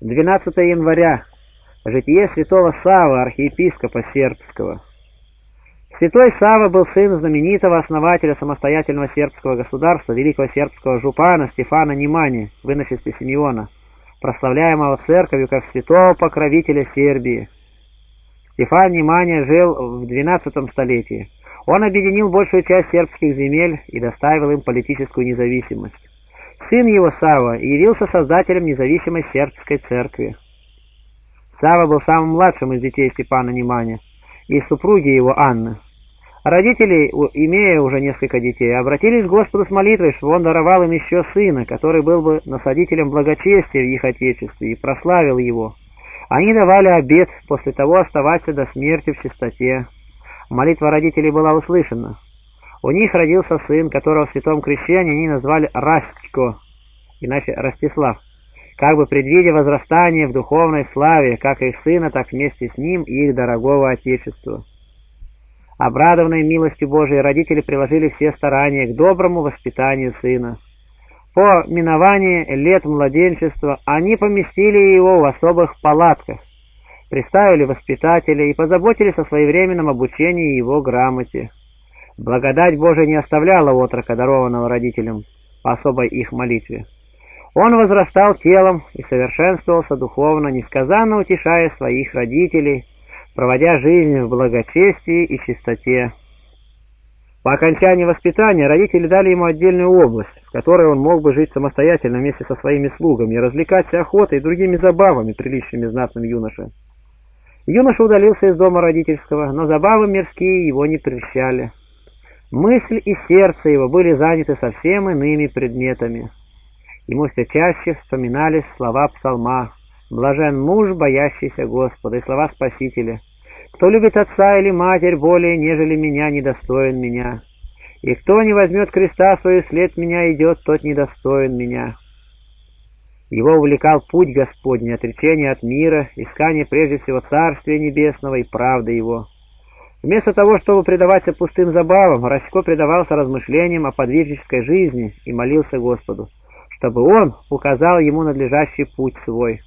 12 января. Житие святого Савы, архиепископа сербского. Святой Сава был сын знаменитого основателя самостоятельного сербского государства, великого сербского жупана Стефана Немани, выносисти Симеона, прославляемого церковью как святого покровителя Сербии. Стефан Немания жил в XII столетии. Он объединил большую часть сербских земель и доставил им политическую независимость. Сын его Сава явился создателем независимой сербской церкви. Сава был самым младшим из детей Степана Немани и супруги его Анны. Родители, имея уже несколько детей, обратились к Господу с молитвой, что Он даровал им еще сына, который был бы насадителем благочестия в их отечестве и прославил его. Они давали обет после того оставаться до смерти в чистоте. Молитва родителей была услышана. У них родился сын, которого в святом крещении они назвали Растько, иначе Ростислав, как бы предвидя возрастание в духовной славе, как их сына, так вместе с ним и их дорогого Отечества. Обрадованные милостью Божией, родители приложили все старания к доброму воспитанию сына. По миновании лет младенчества они поместили его в особых палатках, приставили воспитателя и позаботились о своевременном обучении его грамоте. Благодать Божия не оставляла отрока, дарованного родителям, по особой их молитве. Он возрастал телом и совершенствовался духовно, несказанно утешая своих родителей, проводя жизнь в благочестии и чистоте. По окончании воспитания родители дали ему отдельную область, в которой он мог бы жить самостоятельно вместе со своими слугами и развлекаться охотой и другими забавами, приличными знатным юноше. Юноша удалился из дома родительского, но забавы мирские его не прельщали. Мысль и сердце его были заняты совсем иными предметами. Ему все чаще вспоминались слова псалма «Блажен муж, боящийся Господа» и слова Спасителя «Кто любит отца или матерь более, нежели меня, недостоин меня, и кто не возьмет креста свою след меня идет, тот недостоин меня». Его увлекал путь Господний, отречение от мира, искание прежде всего Царствия Небесного и правды Его. Вместо того, чтобы предаваться пустым забавам, Расько предавался размышлениям о подвижнической жизни и молился Господу, чтобы он указал ему надлежащий путь свой.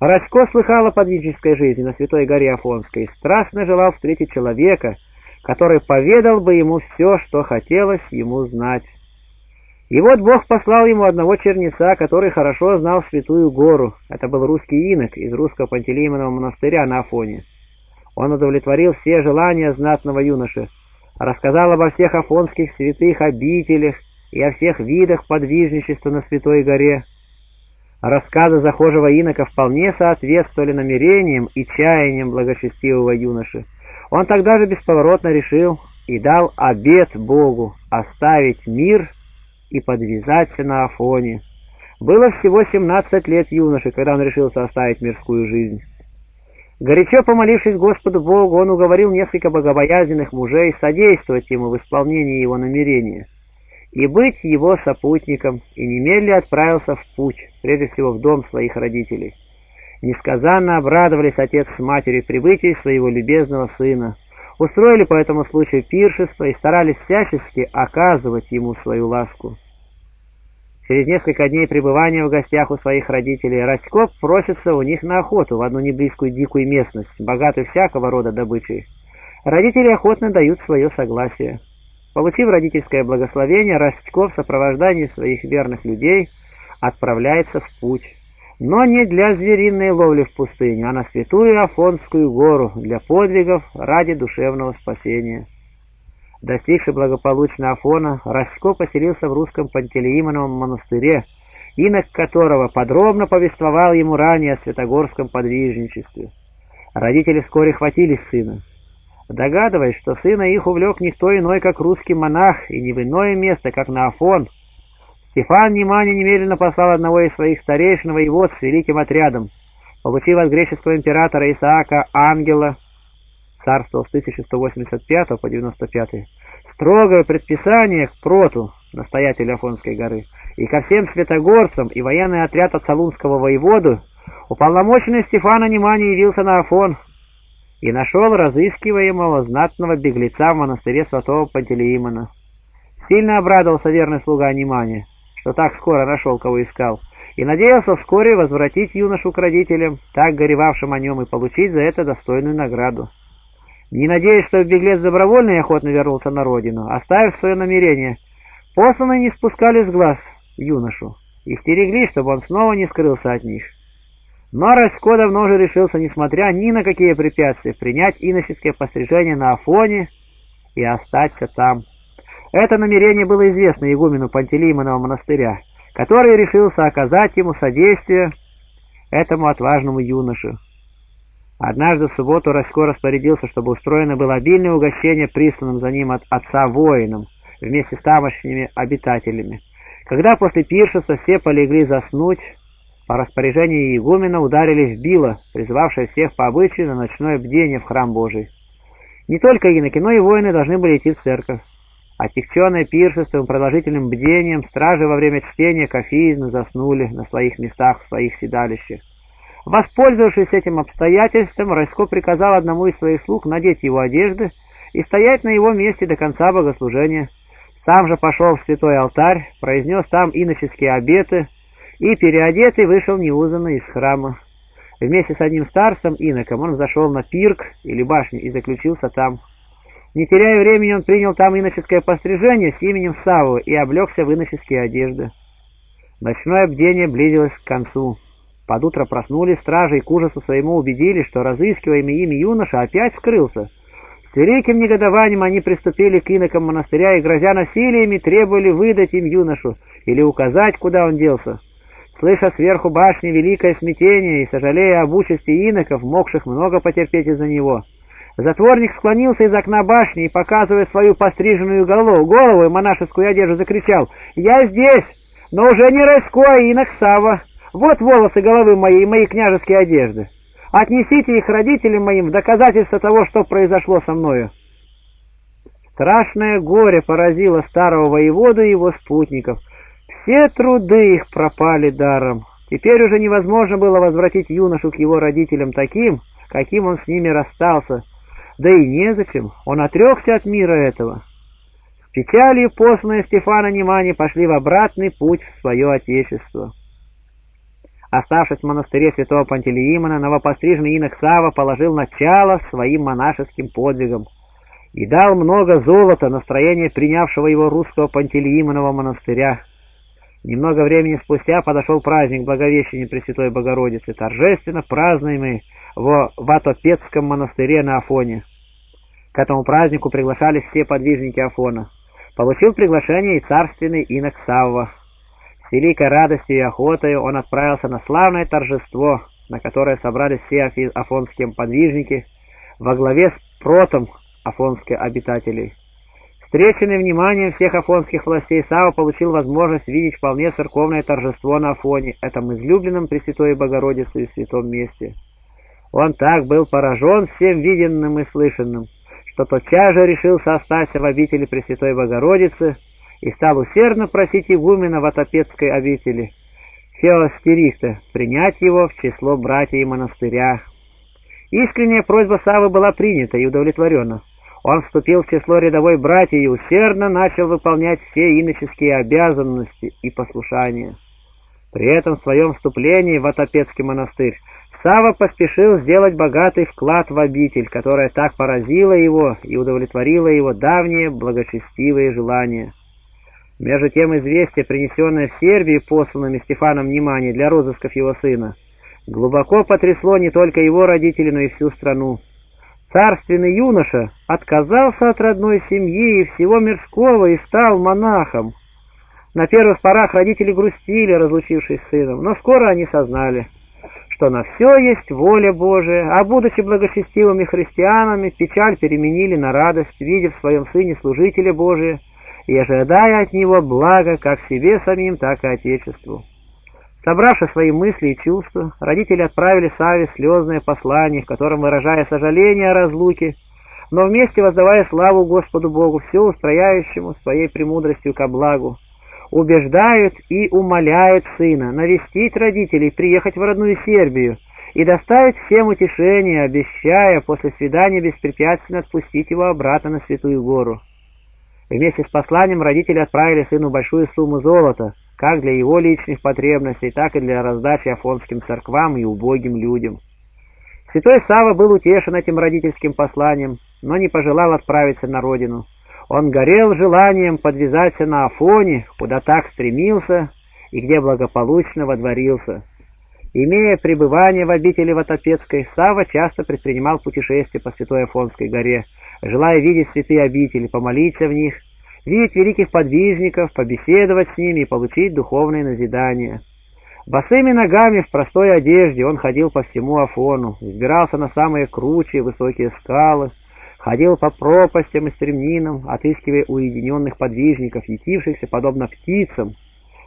Расько слыхал о подвижнической жизни на Святой горе Афонской и страстно желал встретить человека, который поведал бы ему все, что хотелось ему знать. И вот Бог послал ему одного черница, который хорошо знал Святую гору. Это был русский инок из русского Пантелеймонова монастыря на Афоне. Он удовлетворил все желания знатного юноши, рассказал обо всех афонских святых обителях и о всех видах подвижничества на Святой горе. Рассказы захожего инока вполне соответствовали намерениям и чаяниям благочестивого юноши. Он тогда же бесповоротно решил и дал обет Богу оставить мир и подвязаться на Афоне. Было всего 17 лет юноши, когда он решился оставить мирскую жизнь. Горячо помолившись Господу Богу, он уговорил несколько богобоязненных мужей содействовать ему в исполнении его намерения и быть его сопутником, и немедленно отправился в путь, прежде всего в дом своих родителей. Несказанно обрадовались отец с матерью прибытию своего любезного сына, устроили по этому случаю пиршество и старались всячески оказывать ему свою ласку. Через несколько дней пребывания в гостях у своих родителей Раськов просится у них на охоту в одну неблизкую дикую местность, богатую всякого рода добычей. Родители охотно дают свое согласие. Получив родительское благословение, Раськов в сопровождании своих верных людей отправляется в путь. Но не для звериной ловли в пустыню, а на святую Афонскую гору для подвигов ради душевного спасения. Достигший благополучно Афона, Расько поселился в русском Пантелеимоновом монастыре, инок которого подробно повествовал ему ранее о святогорском подвижничестве. Родители вскоре хватились сына. Догадываясь, что сына их увлек никто иной, как русский монах, и не в иное место, как на Афон, Стефан Немани немедленно послал одного из своих старейшин воевод с великим отрядом, получив от греческого императора Исаака ангела, царствовал с 1185 по 95 строгое предписание к проту, настоятелю Афонской горы, и ко всем святогорцам и военный отряд от Салунского воеводу, уполномоченный Стефана Немани явился на Афон и нашел разыскиваемого знатного беглеца в монастыре святого Пантелеимона. Сильно обрадовался верный слуга Немани, что так скоро нашел, кого искал, и надеялся вскоре возвратить юношу к родителям, так горевавшим о нем, и получить за это достойную награду. Не надеясь, что беглец добровольно и охотно вернулся на родину, оставив свое намерение, посланные не спускали с глаз юношу и стерегли, чтобы он снова не скрылся от них. Но Расько давно уже решился, несмотря ни на какие препятствия, принять иноческое пострижение на Афоне и остаться там. Это намерение было известно игумену Пантелеймонова монастыря, который решился оказать ему содействие этому отважному юноше. Однажды в субботу Расько распорядился, чтобы устроено было обильное угощение присланным за ним от отца воинам вместе с тамошними обитателями. Когда после пиршества все полегли заснуть, по распоряжению игумена ударили в било, призвавшее всех по обычаю на ночное бдение в храм Божий. Не только иноки, но и воины должны были идти в церковь. Отягченные пиршеством продолжительным бдением, стражи во время чтения кофеизна заснули на своих местах в своих седалищах. Воспользовавшись этим обстоятельством, Райско приказал одному из своих слуг надеть его одежды и стоять на его месте до конца богослужения. Сам же пошел в святой алтарь, произнес там иноческие обеты и, переодетый, вышел неузнанно из храма. Вместе с одним старцем иноком он зашел на пирк или башню и заключился там. Не теряя времени, он принял там иноческое пострижение с именем Саву и облегся в иноческие одежды. Ночное бдение близилось к концу. Под утро проснулись стражи и к ужасу своему убедились, что разыскиваемый ими юноша опять скрылся. С великим негодованием они приступили к инокам монастыря и, грозя насилиями, требовали выдать им юношу или указать, куда он делся. Слыша сверху башни великое смятение и сожалея об участи иноков, могших много потерпеть из-за него, затворник склонился из окна башни и, показывая свою постриженную голову, голову и монашескую одежду, закричал «Я здесь, но уже не Райско, а инок Сава. Вот волосы головы моей и мои княжеские одежды. Отнесите их родителям моим в доказательство того, что произошло со мною». Страшное горе поразило старого воеводу и его спутников — все труды их пропали даром. Теперь уже невозможно было возвратить юношу к его родителям таким, каким он с ними расстался. Да и незачем, он отрекся от мира этого. С печалью посланные Стефана Немани пошли в обратный путь в свое отечество. Оставшись в монастыре святого Пантелеимона, новопостриженный инок Сава положил начало своим монашеским подвигам и дал много золота на строение принявшего его русского Пантелеимонова монастыря. Немного времени спустя подошел праздник Благовещения Пресвятой Богородицы, торжественно празднуемый в Ватопецком монастыре на Афоне. К этому празднику приглашались все подвижники Афона. Получил приглашение и царственный инок Савва. Великой радостью и охотой он отправился на славное торжество, на которое собрались все афонские подвижники во главе с протом афонских обитателей. Встреченный вниманием всех афонских властей, Сава получил возможность видеть вполне церковное торжество на Афоне, этом излюбленном Пресвятой Богородице и святом месте. Он так был поражен всем виденным и слышанным, что тотчас же решился остаться в обители Пресвятой Богородицы и стал усердно просить игумена в Отопецкой обители, Феостериста, принять его в число братьев монастыря. Искренняя просьба Савы была принята и удовлетворена. Он вступил в число рядовой братьев и усердно начал выполнять все иноческие обязанности и послушания. При этом в своем вступлении в Отопецкий монастырь Сава поспешил сделать богатый вклад в обитель, которая так поразила его и удовлетворила его давние благочестивые желания. Между тем известие, принесенное в Сербии посланными Стефаном Немани для розысков его сына, глубоко потрясло не только его родителей, но и всю страну. Царственный юноша отказался от родной семьи и всего мирского и стал монахом. На первых порах родители грустили, разлучившись с сыном, но скоро они сознали, что на все есть воля Божия, а будучи благочестивыми христианами, печаль переменили на радость, видя в своем сыне служителя Божия и ожидая от него блага как себе самим, так и Отечеству. Собравши свои мысли и чувства, родители отправили Саве слезное послание, в котором, выражая сожаление о разлуке, но вместе воздавая славу Господу Богу, все устрояющему своей премудростью ко благу, убеждают и умоляют сына навестить родителей, приехать в родную Сербию и доставить всем утешение, обещая после свидания беспрепятственно отпустить его обратно на Святую Гору. Вместе с посланием родители отправили сыну большую сумму золота, как для его личных потребностей, так и для раздачи афонским церквам и убогим людям. Святой Сава был утешен этим родительским посланием, но не пожелал отправиться на родину. Он горел желанием подвязаться на Афоне, куда так стремился и где благополучно водворился. Имея пребывание в обители Ватопецкой, Сава часто предпринимал путешествия по Святой Афонской горе, желая видеть святые обители, помолиться в них, видеть великих подвижников, побеседовать с ними и получить духовное назидание. Босыми ногами в простой одежде он ходил по всему Афону, взбирался на самые круче высокие скалы, ходил по пропастям и стремнинам, отыскивая уединенных подвижников, ютившихся, подобно птицам,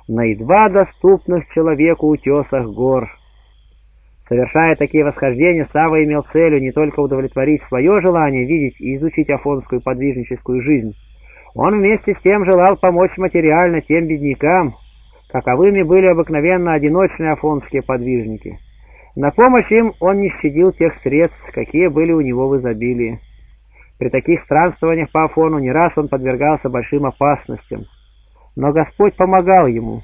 на едва доступных человеку утесах гор. Совершая такие восхождения, Сава имел целью не только удовлетворить свое желание видеть и изучить афонскую подвижническую жизнь, он вместе с тем желал помочь материально тем беднякам, каковыми были обыкновенно одиночные афонские подвижники. На помощь им он не щадил тех средств, какие были у него в изобилии. При таких странствованиях по Афону не раз он подвергался большим опасностям, но Господь помогал ему.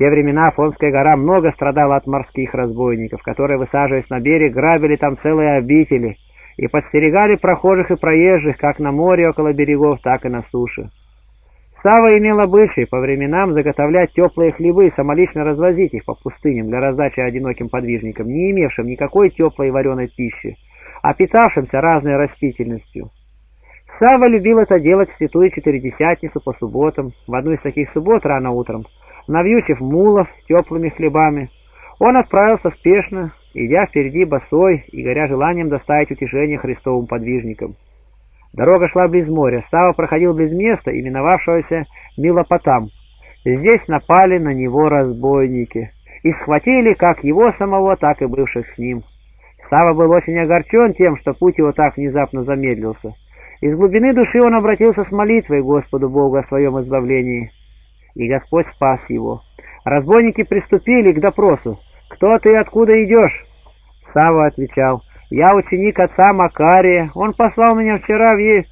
Те времена Афонская гора много страдала от морских разбойников, которые, высаживаясь на берег, грабили там целые обители и подстерегали прохожих и проезжих как на море около берегов, так и на суше. Сава имел обычай по временам заготовлять теплые хлебы и самолично развозить их по пустыням для раздачи одиноким подвижникам, не имевшим никакой теплой вареной пищи, а питавшимся разной растительностью. Сава любил это делать в святую Четыредесятницу по субботам. В одну из таких суббот рано утром, навьючив мулов теплыми хлебами, он отправился спешно, идя впереди босой и горя желанием доставить утешение Христовым подвижникам. Дорога шла близ моря. Сава проходил близ места, именовавшегося Милопотам. Здесь напали на него разбойники и схватили как его самого, так и бывших с ним. Сава был очень огорчен тем, что путь его так внезапно замедлился. Из глубины души он обратился с молитвой Господу Богу о своем избавлении, и Господь спас его. Разбойники приступили к допросу. «Кто ты и откуда идешь?» Сава отвечал, я ученик отца Макария. Он послал меня вчера в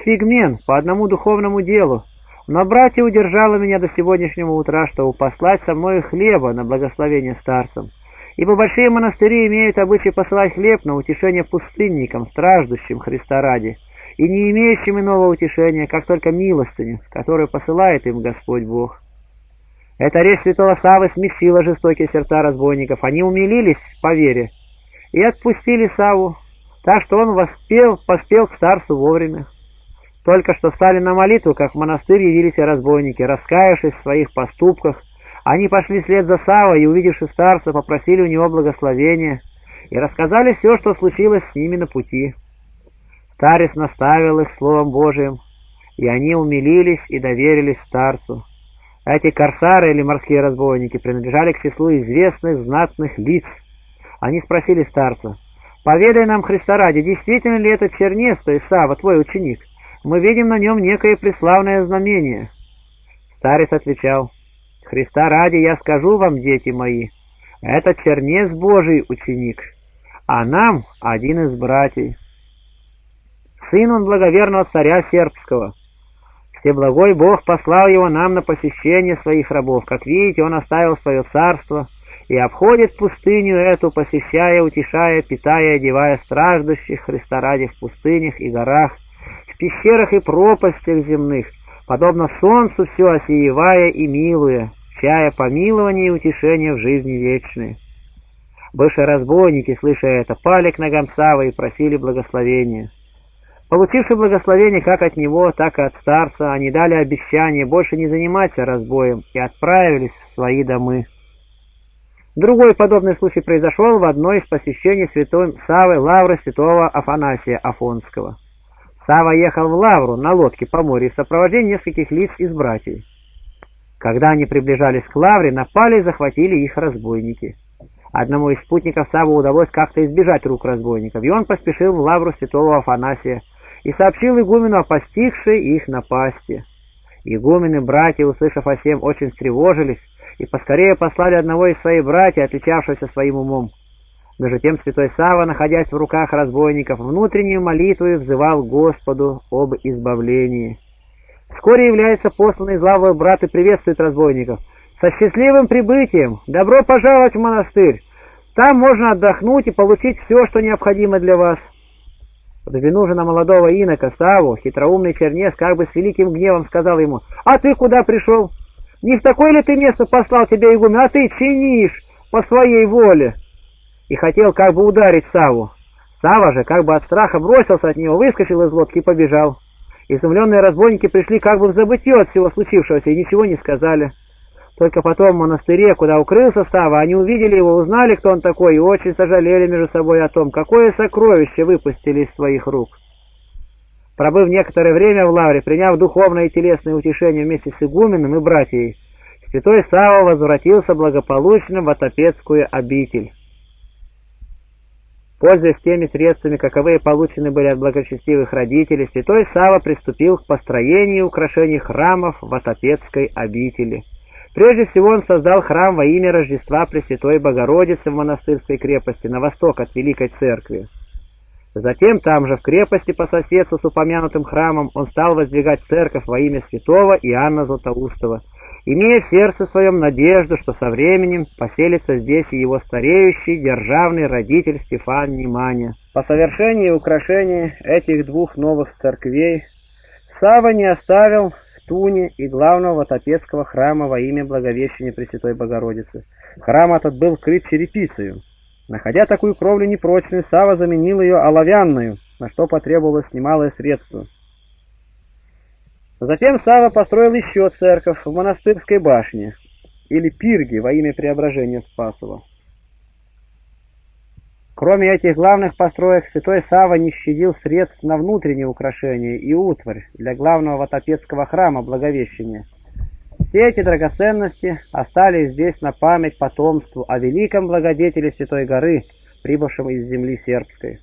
Сфигмен по одному духовному делу. Но братья удержало меня до сегодняшнего утра, чтобы послать со мной хлеба на благословение старцам. Ибо большие монастыри имеют обычай посылать хлеб на утешение пустынникам, страждущим Христа ради, и не имеющим иного утешения, как только милостыню, которую посылает им Господь Бог. Эта речь святого Савы смесила жестокие сердца разбойников. Они умилились по вере, и отпустили Саву, так что он воспел, поспел к старцу вовремя. Только что стали на молитву, как в монастырь явились разбойники, раскаявшись в своих поступках, они пошли вслед за Савой и, увидевши старца, попросили у него благословения и рассказали все, что случилось с ними на пути. Старец наставил их Словом Божиим, и они умилились и доверились старцу. Эти корсары или морские разбойники принадлежали к числу известных знатных лиц, они спросили старца, «Поведай нам, Христа ради, действительно ли это чернец, то есть Сава, твой ученик? Мы видим на нем некое преславное знамение». Старец отвечал, «Христа ради я скажу вам, дети мои, это чернец Божий ученик, а нам один из братьев. Сын он благоверного царя сербского. Всеблагой Бог послал его нам на посещение своих рабов. Как видите, он оставил свое царство, и обходит пустыню эту, посещая, утешая, питая, одевая страждущих Христа ради в пустынях и горах, в пещерах и пропастях земных, подобно солнцу все осеевая и милуя, чая помилование и утешение в жизни вечной. Бывшие разбойники, слыша это, пали к ногам Савы и просили благословения. Получивши благословение как от него, так и от старца, они дали обещание больше не заниматься разбоем и отправились в свои домы. Другой подобный случай произошел в одной из посещений святой Савы лавры святого Афанасия Афонского. Сава ехал в лавру на лодке по морю в сопровождении нескольких лиц из братьев. Когда они приближались к лавре, напали и захватили их разбойники. Одному из спутников Саву удалось как-то избежать рук разбойников, и он поспешил в лавру святого Афанасия и сообщил игумену о постигшей их напасти. Игумены братья, услышав о сем, очень встревожились, и поскорее послали одного из своих братьев, отличавшегося своим умом. Между тем святой Сава, находясь в руках разбойников, внутреннюю молитву взывал Господу об избавлении. Вскоре является посланный из лавы брат и приветствует разбойников. «Со счастливым прибытием! Добро пожаловать в монастырь! Там можно отдохнуть и получить все, что необходимо для вас!» Взглянув же на молодого инока, Саву, хитроумный чернец, как бы с великим гневом сказал ему, «А ты куда пришел? Не в такое ли ты место послал тебя игумен, а ты чинишь по своей воле?» И хотел как бы ударить Саву. Сава же, как бы от страха, бросился от него, выскочил из лодки и побежал. Изумленные разбойники пришли как бы в забытье от всего случившегося и ничего не сказали. Только потом в монастыре, куда укрылся Сава, они увидели его, узнали, кто он такой, и очень сожалели между собой о том, какое сокровище выпустили из своих рук. Пробыв некоторое время в лавре, приняв духовное и телесное утешение вместе с игуменом и братьей, святой Сава возвратился благополучно в Отопецкую обитель. Пользуясь теми средствами, каковые получены были от благочестивых родителей, святой Сава приступил к построению и украшению храмов в Отопецкой обители. Прежде всего он создал храм во имя Рождества Пресвятой Богородицы в монастырской крепости на восток от Великой Церкви. Затем там же, в крепости по соседству с упомянутым храмом, он стал воздвигать церковь во имя святого Иоанна Златоустова, имея в сердце своем надежду, что со временем поселится здесь и его стареющий державный родитель Стефан Неманя. По совершении украшения этих двух новых церквей Сава не оставил Туне и главного Ватопецкого храма во имя Благовещения Пресвятой Богородицы. Храм этот был крыт черепицею. Находя такую кровлю непрочную, Сава заменил ее оловянную, на что потребовалось немалое средство. Затем Сава построил еще церковь в монастырской башне, или пирге во имя Преображения Спасова. Кроме этих главных построек, святой Сава не щадил средств на внутренние украшения и утварь для главного ватопецкого храма Благовещения. Все эти драгоценности остались здесь на память потомству о великом благодетеле Святой горы, прибывшем из земли сербской.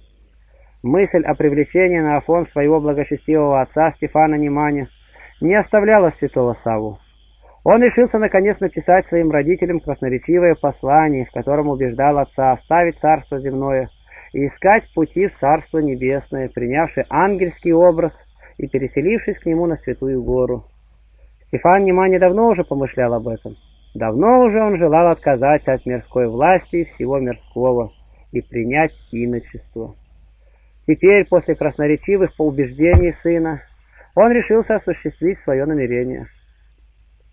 Мысль о привлечении на Афон своего благочестивого отца Стефана Немани не оставляла святого Саву. Он решился наконец написать своим родителям красноречивое послание, в котором убеждал отца оставить царство земное и искать пути в царство небесное, принявший ангельский образ и переселившись к нему на святую гору. Стефан Немани давно уже помышлял об этом. Давно уже он желал отказаться от мирской власти и всего мирского и принять иночество. Теперь, после красноречивых поубеждений сына, он решился осуществить свое намерение –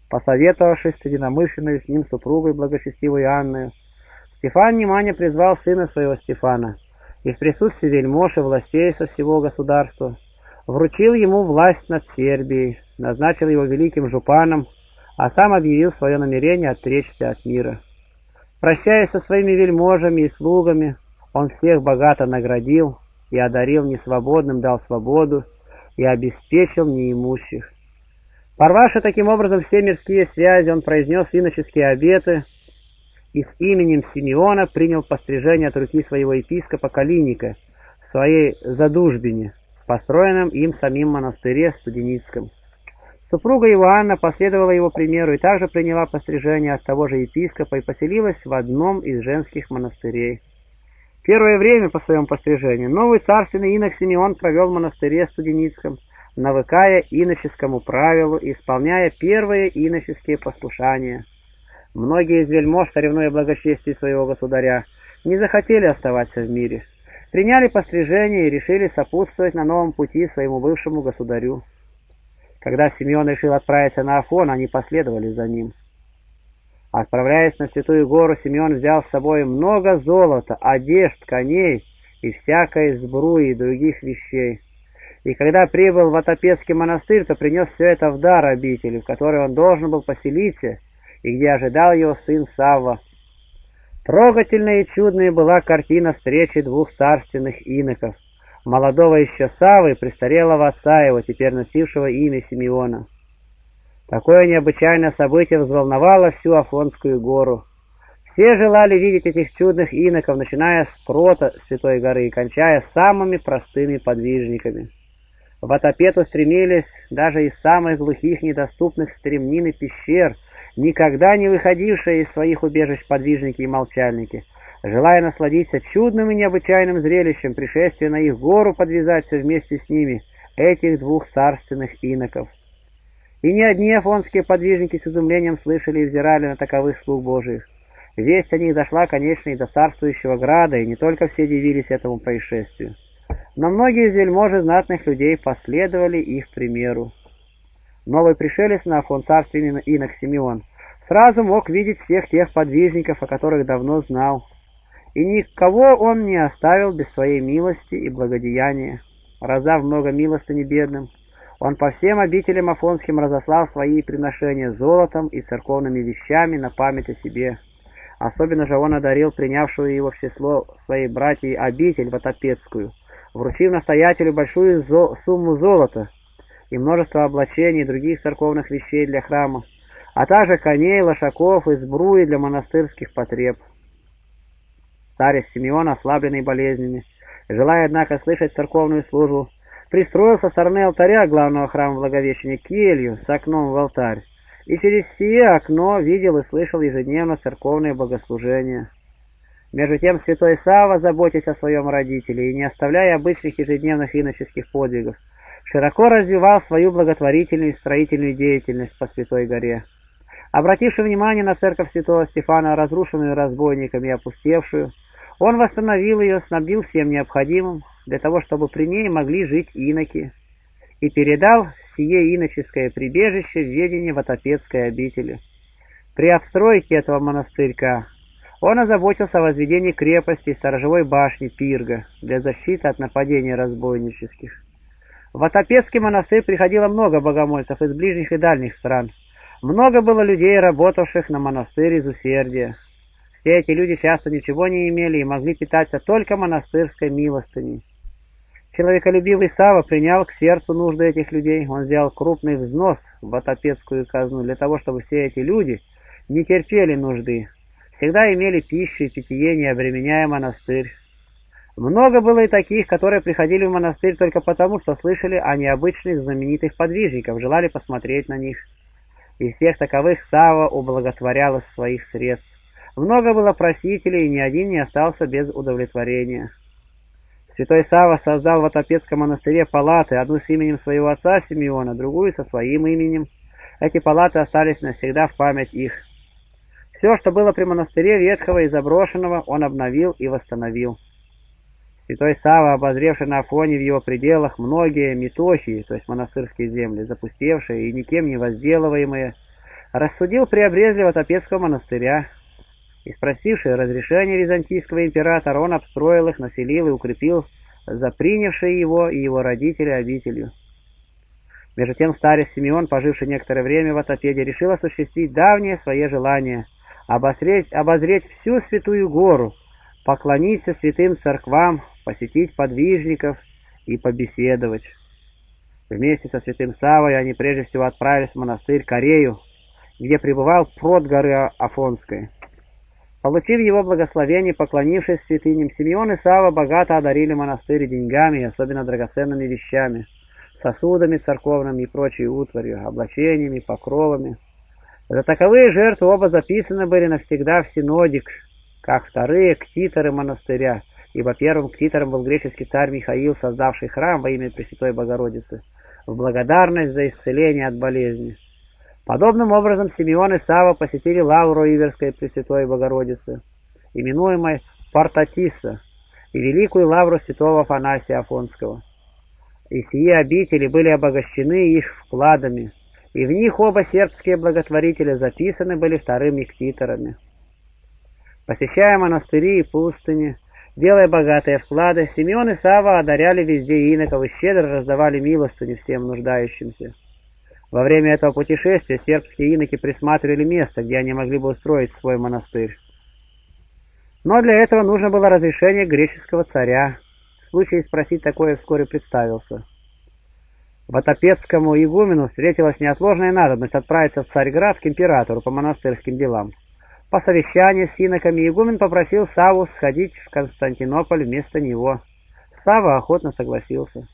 Посоветовавшись с единомышленной с ним супругой благочестивой Анной, Стефан внимание призвал сына своего Стефана и в присутствии вельмож и властей со всего государства вручил ему власть над Сербией, назначил его великим жупаном, а сам объявил свое намерение отречься от мира. Прощаясь со своими вельможами и слугами, он всех богато наградил и одарил несвободным, дал свободу и обеспечил неимущих. Порвавши таким образом все мирские связи, он произнес иноческие обеты и с именем Симеона принял пострижение от руки своего епископа Калиника в своей задужбине, построенном им самим монастыре Студеницком. Супруга его Анна последовала его примеру и также приняла пострижение от того же епископа и поселилась в одном из женских монастырей. Первое время по своему пострижению новый царственный инок Симеон провел в монастыре Студеницком – навыкая иноческому правилу и исполняя первые иноческие послушания. Многие из вельмож, соревнуя благочестие своего государя, не захотели оставаться в мире, приняли пострижение и решили сопутствовать на новом пути своему бывшему государю. Когда Симеон решил отправиться на Афон, они последовали за ним. Отправляясь на Святую Гору, Симеон взял с собой много золота, одежд, коней и всякой сбруи и других вещей. И когда прибыл в Атопецкий монастырь, то принес все это в дар обители, в которой он должен был поселиться, и где ожидал его сын Савва. Трогательной и чудной была картина встречи двух царственных иноков, молодого еще Савы и престарелого отца его, теперь носившего имя Симеона. Такое необычайное событие взволновало всю Афонскую гору. Все желали видеть этих чудных иноков, начиная с прота Святой горы и кончая самыми простыми подвижниками. В Атопету стремились даже из самых глухих недоступных стремнин и пещер, никогда не выходившие из своих убежищ подвижники и молчальники, желая насладиться чудным и необычайным зрелищем пришествия на их гору подвязаться вместе с ними этих двух царственных иноков. И не одни афонские подвижники с изумлением слышали и взирали на таковых слуг Божиих. Весть о них дошла, конечно, и до царствующего града, и не только все дивились этому происшествию. Но многие вельможи знатных людей последовали их примеру. Новый пришелец на Афон царственный инок Симеон сразу мог видеть всех тех подвижников, о которых давно знал, и никого он не оставил без своей милости и благодеяния. Раздав много милостыни бедным, он по всем обителям Афонским разослал свои приношения золотом и церковными вещами на память о себе. Особенно же он одарил принявшую его в число своей братьей обитель Ватопецкую, вручив настоятелю большую зо сумму золота и множество облачений и других церковных вещей для храма, а также коней, лошаков и сбруи для монастырских потреб. Старец Симеон, ослабленный болезнями, желая, однако, слышать церковную службу, пристроил со стороны алтаря главного храма Благовещения келью с окном в алтарь, и через сие окно видел и слышал ежедневно церковные богослужения. Между тем святой Сава, заботясь о своем родителе и не оставляя обычных ежедневных иноческих подвигов, широко развивал свою благотворительную и строительную деятельность по Святой горе. Обративши внимание на церковь святого Стефана, разрушенную разбойниками и опустевшую, он восстановил ее, снабдил всем необходимым, для того, чтобы при ней могли жить иноки, и передал сие иноческое прибежище в ведение Ватопецкой обители. При отстройке этого монастырька он озаботился о возведении крепости и сторожевой башни Пирга для защиты от нападений разбойнических. В Ватопецкий монастырь приходило много богомольцев из ближних и дальних стран. Много было людей, работавших на монастырь из усердия. Все эти люди часто ничего не имели и могли питаться только монастырской милостыней. Человеколюбивый Сава принял к сердцу нужды этих людей. Он взял крупный взнос в Ватопецкую казну для того, чтобы все эти люди не терпели нужды, всегда имели пищу и питье, не обременяя монастырь. Много было и таких, которые приходили в монастырь только потому, что слышали о необычных знаменитых подвижниках, желали посмотреть на них. И всех таковых Сава ублаготворял из своих средств. Много было просителей, и ни один не остался без удовлетворения. Святой Сава создал в Отопецком монастыре палаты, одну с именем своего отца Симеона, другую со своим именем. Эти палаты остались навсегда в память их. Все, что было при монастыре ветхого и заброшенного, он обновил и восстановил. Святой Сава, обозревший на фоне в его пределах многие метохи, то есть монастырские земли, запустевшие и никем не возделываемые, рассудил приобрезли Топецкого монастыря, и спросивший разрешения византийского императора, он обстроил их, населил и укрепил запринявший его и его родители обителью. Между тем старец Симеон, поживший некоторое время в Атопеде, решил осуществить давнее свое желание обозреть, обозреть всю святую гору, поклониться святым церквам, посетить подвижников и побеседовать. Вместе со святым Савой они прежде всего отправились в монастырь Корею, где пребывал прод горы Афонской. Получив его благословение, поклонившись святыням, Симеон и Сава богато одарили монастырь деньгами и особенно драгоценными вещами, сосудами церковными и прочей утварью, облачениями, покровами, за таковые жертвы оба записаны были навсегда в синодик, как вторые ктиторы монастыря, ибо первым ктитором был греческий царь Михаил, создавший храм во имя Пресвятой Богородицы, в благодарность за исцеление от болезни. Подобным образом Симеон и Сава посетили лавру Иверской Пресвятой Богородицы, именуемой Партатиса, и великую лавру святого Афанасия Афонского. И сие обители были обогащены их вкладами, и в них оба сербские благотворители записаны были вторыми ктиторами. Посещая монастыри и пустыни, делая богатые вклады, Симеон и Сава одаряли везде иноков и щедро раздавали милостыню всем нуждающимся. Во время этого путешествия сербские иноки присматривали место, где они могли бы устроить свой монастырь. Но для этого нужно было разрешение греческого царя. Случай спросить такое вскоре представился. Ватопецкому игумену встретилась неотложная надобность отправиться в Царьград к императору по монастырским делам. По совещанию с иноками игумен попросил Саву сходить в Константинополь вместо него. Сава охотно согласился.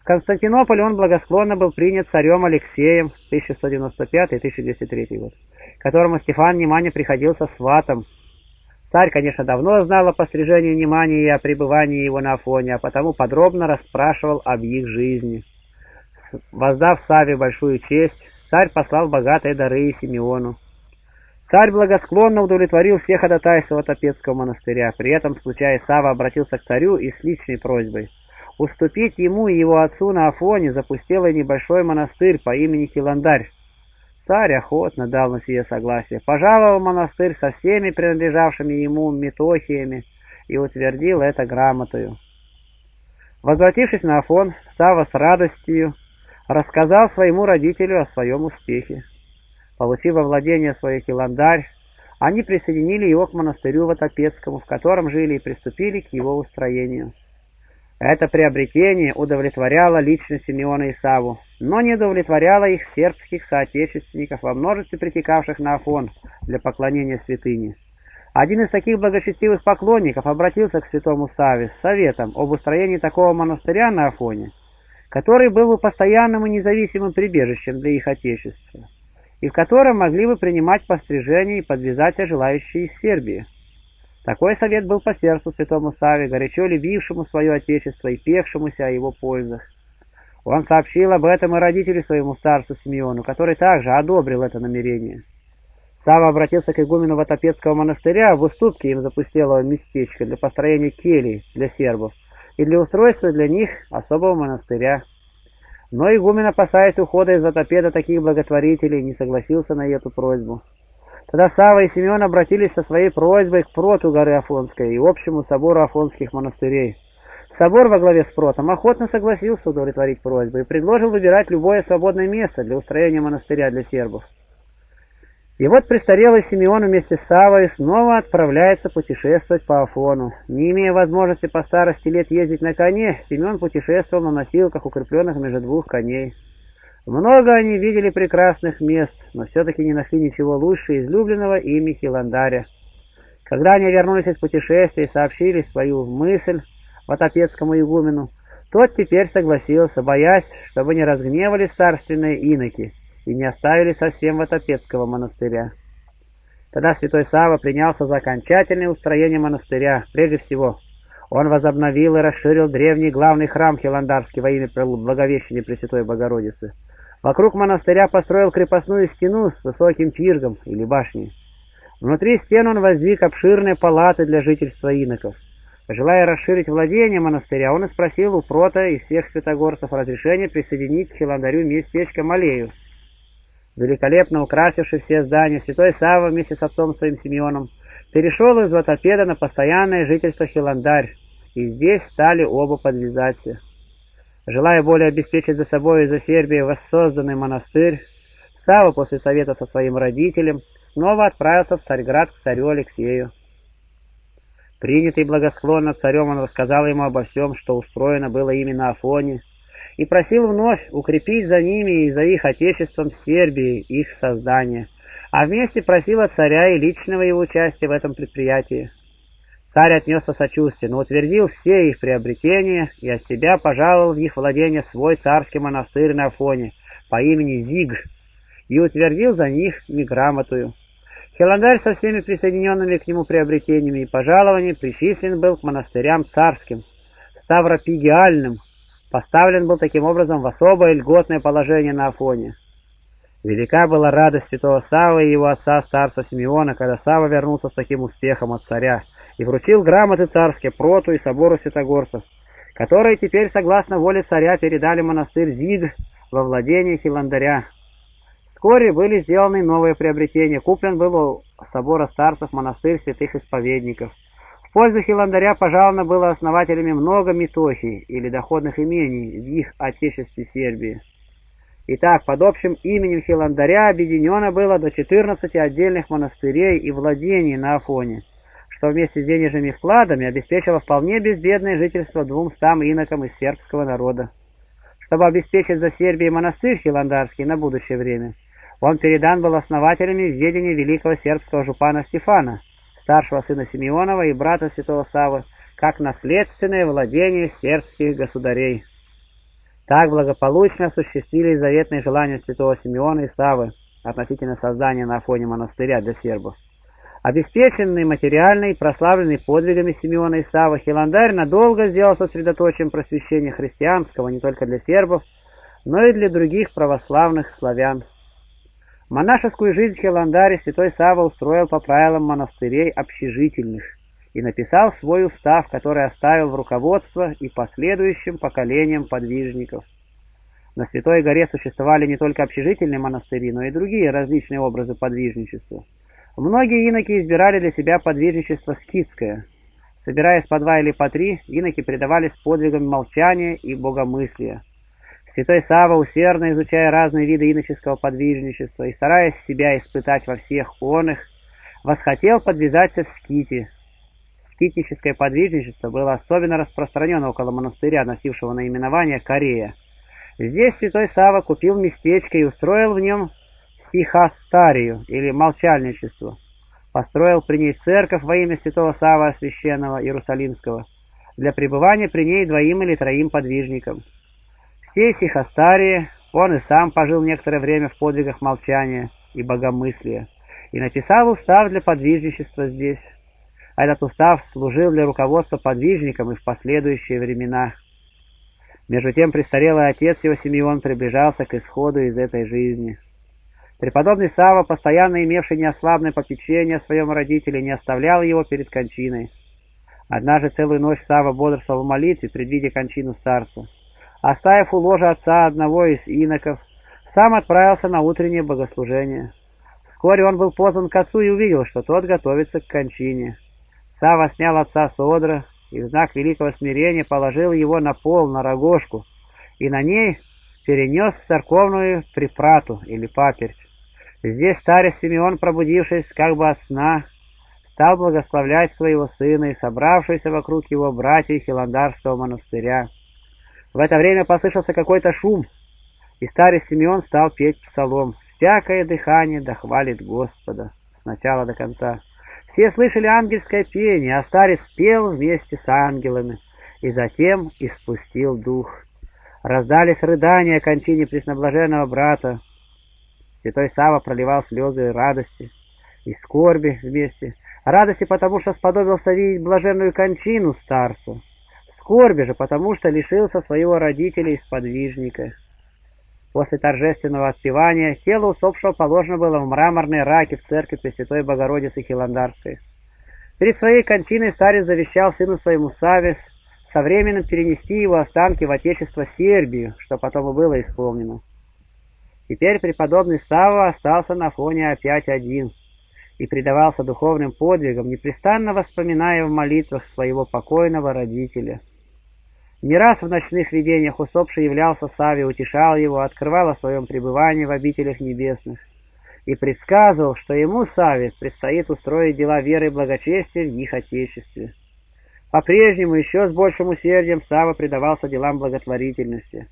В Константинополе он благосклонно был принят царем Алексеем 1195-1203 год, которому Стефан внимание приходился сватом. Царь, конечно, давно знал о пострижении внимания и о пребывании его на Афоне, а потому подробно расспрашивал об их жизни. Воздав Саве большую честь, царь послал богатые дары Симеону. Царь благосклонно удовлетворил все ходатайства Ватопецкого монастыря. При этом, случайно, Сава обратился к царю и с личной просьбой уступить ему и его отцу на Афоне запустелый небольшой монастырь по имени Киландарь. Царь охотно дал на сие согласие, пожаловал монастырь со всеми принадлежавшими ему метохиями и утвердил это грамотою. Возвратившись на Афон, Сава с радостью рассказал своему родителю о своем успехе. Получив во владение свой киландарь, они присоединили его к монастырю Ватопецкому, в котором жили и приступили к его устроению. Это приобретение удовлетворяло лично Симеона и Саву, но не удовлетворяло их сербских соотечественников во множестве притекавших на Афон для поклонения святыни. Один из таких благочестивых поклонников обратился к святому Саве с советом об устроении такого монастыря на Афоне, который был бы постоянным и независимым прибежищем для их отечества, и в котором могли бы принимать пострижение и подвязать желающие из Сербии. Такой совет был по сердцу святому Саве, горячо любившему свое отечество и певшемуся о его пользах. Он сообщил об этом и родителю своему старцу Симеону, который также одобрил это намерение. Сава обратился к игумену Ватопецкого монастыря в уступке им запустелого местечка для построения келий для сербов и для устройства для них особого монастыря. Но игумен, опасаясь ухода из Ватопеда таких благотворителей, не согласился на эту просьбу. Тогда Сава и Семен обратились со своей просьбой к проту горы Афонской и общему собору Афонских монастырей. Собор во главе с протом охотно согласился удовлетворить просьбу и предложил выбирать любое свободное место для устроения монастыря для сербов. И вот престарелый Симеон вместе с Савой снова отправляется путешествовать по Афону. Не имея возможности по старости лет ездить на коне, Симеон путешествовал на носилках, укрепленных между двух коней. Много они видели прекрасных мест, но все-таки не нашли ничего лучше излюбленного ими Хиландаря. Когда они вернулись из путешествия и сообщили свою мысль Ватопецкому игумену, тот теперь согласился, боясь, чтобы не разгневали царственные иноки и не оставили совсем Ватопецкого монастыря. Тогда святой Сава принялся за окончательное устроение монастыря. Прежде всего, он возобновил и расширил древний главный храм Хиландарский во имя Благовещения Пресвятой Богородицы – Вокруг монастыря построил крепостную стену с высоким чиргом или башней. Внутри стен он воздвиг обширные палаты для жительства иноков. Желая расширить владение монастыря, он и спросил у прота и всех святогорцев разрешения присоединить к Хиландарю местечко Малею. Великолепно украсивший все здания, святой Сава вместе с отцом своим Симеоном перешел из Ватопеда на постоянное жительство Хиландарь, и здесь стали оба подвязаться. Желая более обеспечить за собой и за Сербией воссозданный монастырь, Сава после совета со своим родителем снова отправился в Царьград к царю Алексею. Принятый благосклонно царем он рассказал ему обо всем, что устроено было ими на Афоне, и просил вновь укрепить за ними и за их отечеством Сербии их создание, а вместе просил от царя и личного его участия в этом предприятии. Царь отнесся сочувствие, но утвердил все их приобретения и от себя пожаловал в их владение свой царский монастырь на Афоне по имени Зиг и утвердил за них неграмотую. Хелагарь со всеми присоединенными к нему приобретениями и пожалованиями причислен был к монастырям царским, ставропигиальным, поставлен был таким образом в особое льготное положение на Афоне. Велика была радость святого Савы и его отца старца Симеона, когда Сава вернулся с таким успехом от царя, и вручил грамоты царские проту и собору святогорцев, которые теперь, согласно воле царя, передали монастырь Зиг во владение Хиландаря. Вскоре были сделаны новые приобретения. Куплен был у собора старцев монастырь святых исповедников. В пользу Хиландаря пожаловано было основателями много метохий или доходных имений в их отечестве Сербии. Итак, под общим именем Хиландаря объединено было до 14 отдельных монастырей и владений на Афоне что вместе с денежными вкладами обеспечило вполне безбедное жительство двумстам инокам из сербского народа. Чтобы обеспечить за Сербией монастырь Хиландарский на будущее время, он передан был основателями в ведение великого сербского жупана Стефана, старшего сына Симеонова и брата святого Савы, как наследственное владение сербских государей. Так благополучно осуществили заветные желания святого Симеона и Савы относительно создания на Афоне монастыря для сербов. Обеспеченный материальной, прославленный подвигами Симеона и Сава, Хиландарь надолго сделал сосредоточием просвещения христианского не только для сербов, но и для других православных славян. Монашескую жизнь в Хеландаре святой Сава устроил по правилам монастырей общежительных и написал свой устав, который оставил в руководство и последующим поколениям подвижников. На Святой горе существовали не только общежительные монастыри, но и другие различные образы подвижничества. Многие иноки избирали для себя подвижничество скитское. Собираясь по два или по три, иноки предавались подвигам молчания и богомыслия. Святой Сава, усердно изучая разные виды иноческого подвижничества и стараясь себя испытать во всех он их, восхотел подвязаться в ските. Скитническое подвижничество было особенно распространено около монастыря, носившего наименование Корея. Здесь святой Сава купил местечко и устроил в нем сихастарию, или молчальничество. Построил при ней церковь во имя святого Сава Священного Иерусалимского, для пребывания при ней двоим или троим подвижникам всей Сихостарии он и сам пожил некоторое время в подвигах молчания и богомыслия и написал устав для подвижничества здесь. А этот устав служил для руководства подвижникам и в последующие времена. Между тем престарелый отец его Симеон приближался к исходу из этой жизни. Преподобный Сава, постоянно имевший неослабное попечение о своем родителе, не оставлял его перед кончиной. Однажды целую ночь Сава бодрствовал в молитве, предвидя кончину старца. Оставив у ложа отца одного из иноков, сам отправился на утреннее богослужение. Вскоре он был позван к отцу и увидел, что тот готовится к кончине. Сава снял отца с одра и в знак великого смирения положил его на пол, на рогожку, и на ней перенес в церковную припрату или паперть. Здесь старец Симеон, пробудившись как бы от сна, стал благословлять своего сына и собравшиеся вокруг его братьев Хиландарского монастыря. В это время послышался какой-то шум, и старый Симеон стал петь псалом «Всякое дыхание дохвалит Господа» с начала до конца. Все слышали ангельское пение, а старец пел вместе с ангелами и затем испустил дух. Раздались рыдания о кончине пресноблаженного брата. Святой Сава проливал слезы радости и скорби вместе. Радости потому, что сподобился видеть блаженную кончину старцу, скорби же, потому что лишился своего родителя и сподвижника. После торжественного отпевания тело усопшего положено было в мраморной раке в церкви Пресвятой Богородицы Хиландарской. Перед своей кончиной старец завещал сыну своему Саве со временем перенести его останки в отечество Сербию, что потом и было исполнено. Теперь преподобный Сава остался на фоне опять один — и предавался духовным подвигам, непрестанно воспоминая в молитвах своего покойного родителя. Не раз в ночных видениях усопший являлся Саве, утешал его, открывал о своем пребывании в обителях небесных и предсказывал, что ему, Саве, предстоит устроить дела веры и благочестия в них Отечестве. По-прежнему еще с большим усердием Сава предавался делам благотворительности.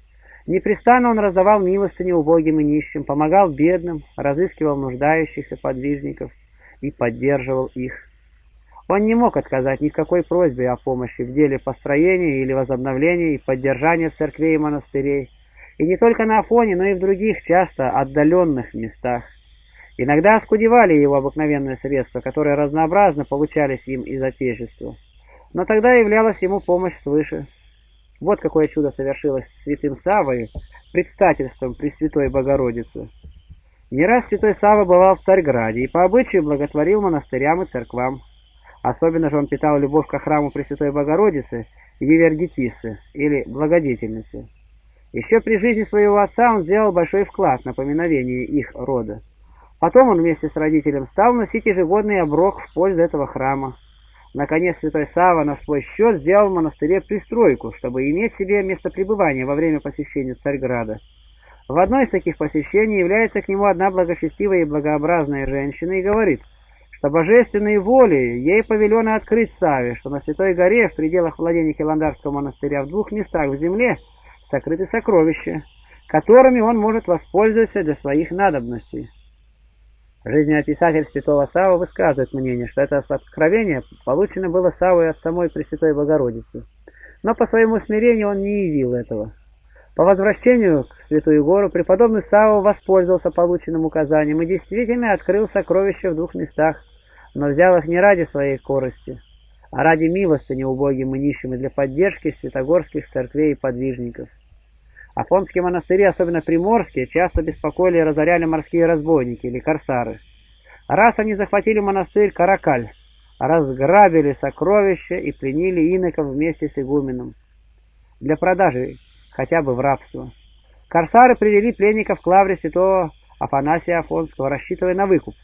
Непрестанно он раздавал милостыни убогим и нищим, помогал бедным, разыскивал нуждающихся подвижников и поддерживал их. Он не мог отказать ни в какой просьбе о помощи в деле построения или возобновления и поддержания церквей и монастырей, и не только на Афоне, но и в других часто отдаленных местах. Иногда оскудевали его обыкновенные средства, которые разнообразно получались им из Отечества, но тогда являлась ему помощь свыше. Вот какое чудо совершилось святым Савой предстательством Пресвятой Богородицы. Не раз святой Сава бывал в Царьграде и по обычаю благотворил монастырям и церквам. Особенно же он питал любовь к храму Пресвятой Богородицы Евергетисы, или Благодетельницы. Еще при жизни своего отца он сделал большой вклад на поминовение их рода. Потом он вместе с родителем стал носить ежегодный оброк в пользу этого храма. Наконец святой Сава на свой счет сделал в монастыре пристройку, чтобы иметь себе место пребывания во время посещения Царьграда. В одной из таких посещений является к нему одна благочестивая и благообразная женщина и говорит – что божественной волей ей повелено открыть Саве, что на Святой горе в пределах владения Хиландарского монастыря в двух местах в земле сокрыты сокровища, которыми он может воспользоваться для своих надобностей. Жизнеописатель святого Савы высказывает мнение, что это откровение получено было Савой от самой Пресвятой Богородицы, но по своему смирению он не явил этого. По возвращению к Святую Гору преподобный Савва воспользовался полученным указанием и действительно открыл сокровища в двух местах, но взял их не ради своей корости, а ради милостыни убогим и нищим и для поддержки святогорских церквей и подвижников. Афонские монастыри, особенно приморские, часто беспокоили и разоряли морские разбойники или корсары. Раз они захватили монастырь Каракаль, разграбили сокровища и пленили иноков вместе с игуменом для продажи, хотя бы в рабство. Корсары привели пленников к лавре святого Афанасия Афонского, рассчитывая на выкуп.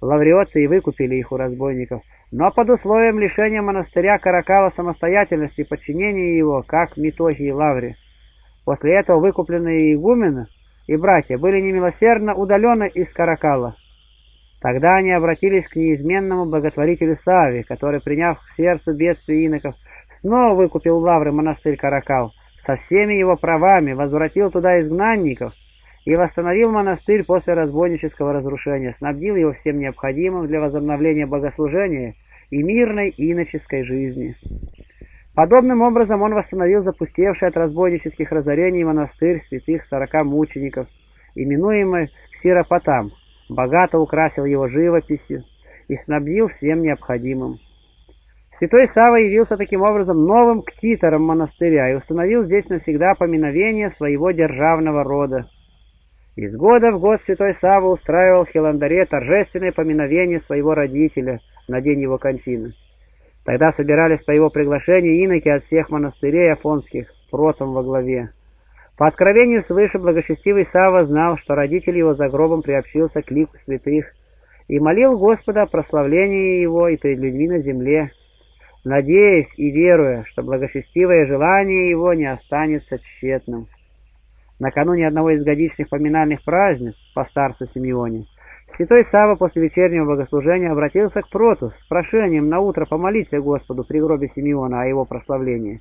Лавриотцы и выкупили их у разбойников, но под условием лишения монастыря Каракала самостоятельности и подчинения его, как Митохи и Лавре. После этого выкупленные игумены и братья были немилосердно удалены из Каракала. Тогда они обратились к неизменному благотворителю Сави, который, приняв к сердцу бедствие иноков, снова выкупил Лавры монастырь Каракал со всеми его правами, возвратил туда изгнанников и восстановил монастырь после разбойнического разрушения, снабдил его всем необходимым для возобновления богослужения и мирной иноческой жизни. Подобным образом он восстановил запустевший от разбойнических разорений монастырь святых сорока мучеников, именуемый Сиропотам, богато украсил его живописью и снабдил всем необходимым. Святой Сава явился таким образом новым ктитором монастыря и установил здесь навсегда поминовение своего державного рода. Из года в год святой Сава устраивал в Хиландаре торжественное поминовение своего родителя на день его кончины. Тогда собирались по его приглашению иноки от всех монастырей афонских, протом во главе. По откровению свыше благочестивый Сава знал, что родитель его за гробом приобщился к лику святых и молил Господа о прославлении его и перед людьми на земле, надеясь и веруя, что благочестивое желание его не останется тщетным. Накануне одного из годичных поминальных празднеств по старцу Симеоне, святой Сава после вечернего богослужения обратился к Проту с прошением на утро помолиться Господу при гробе Симеона о его прославлении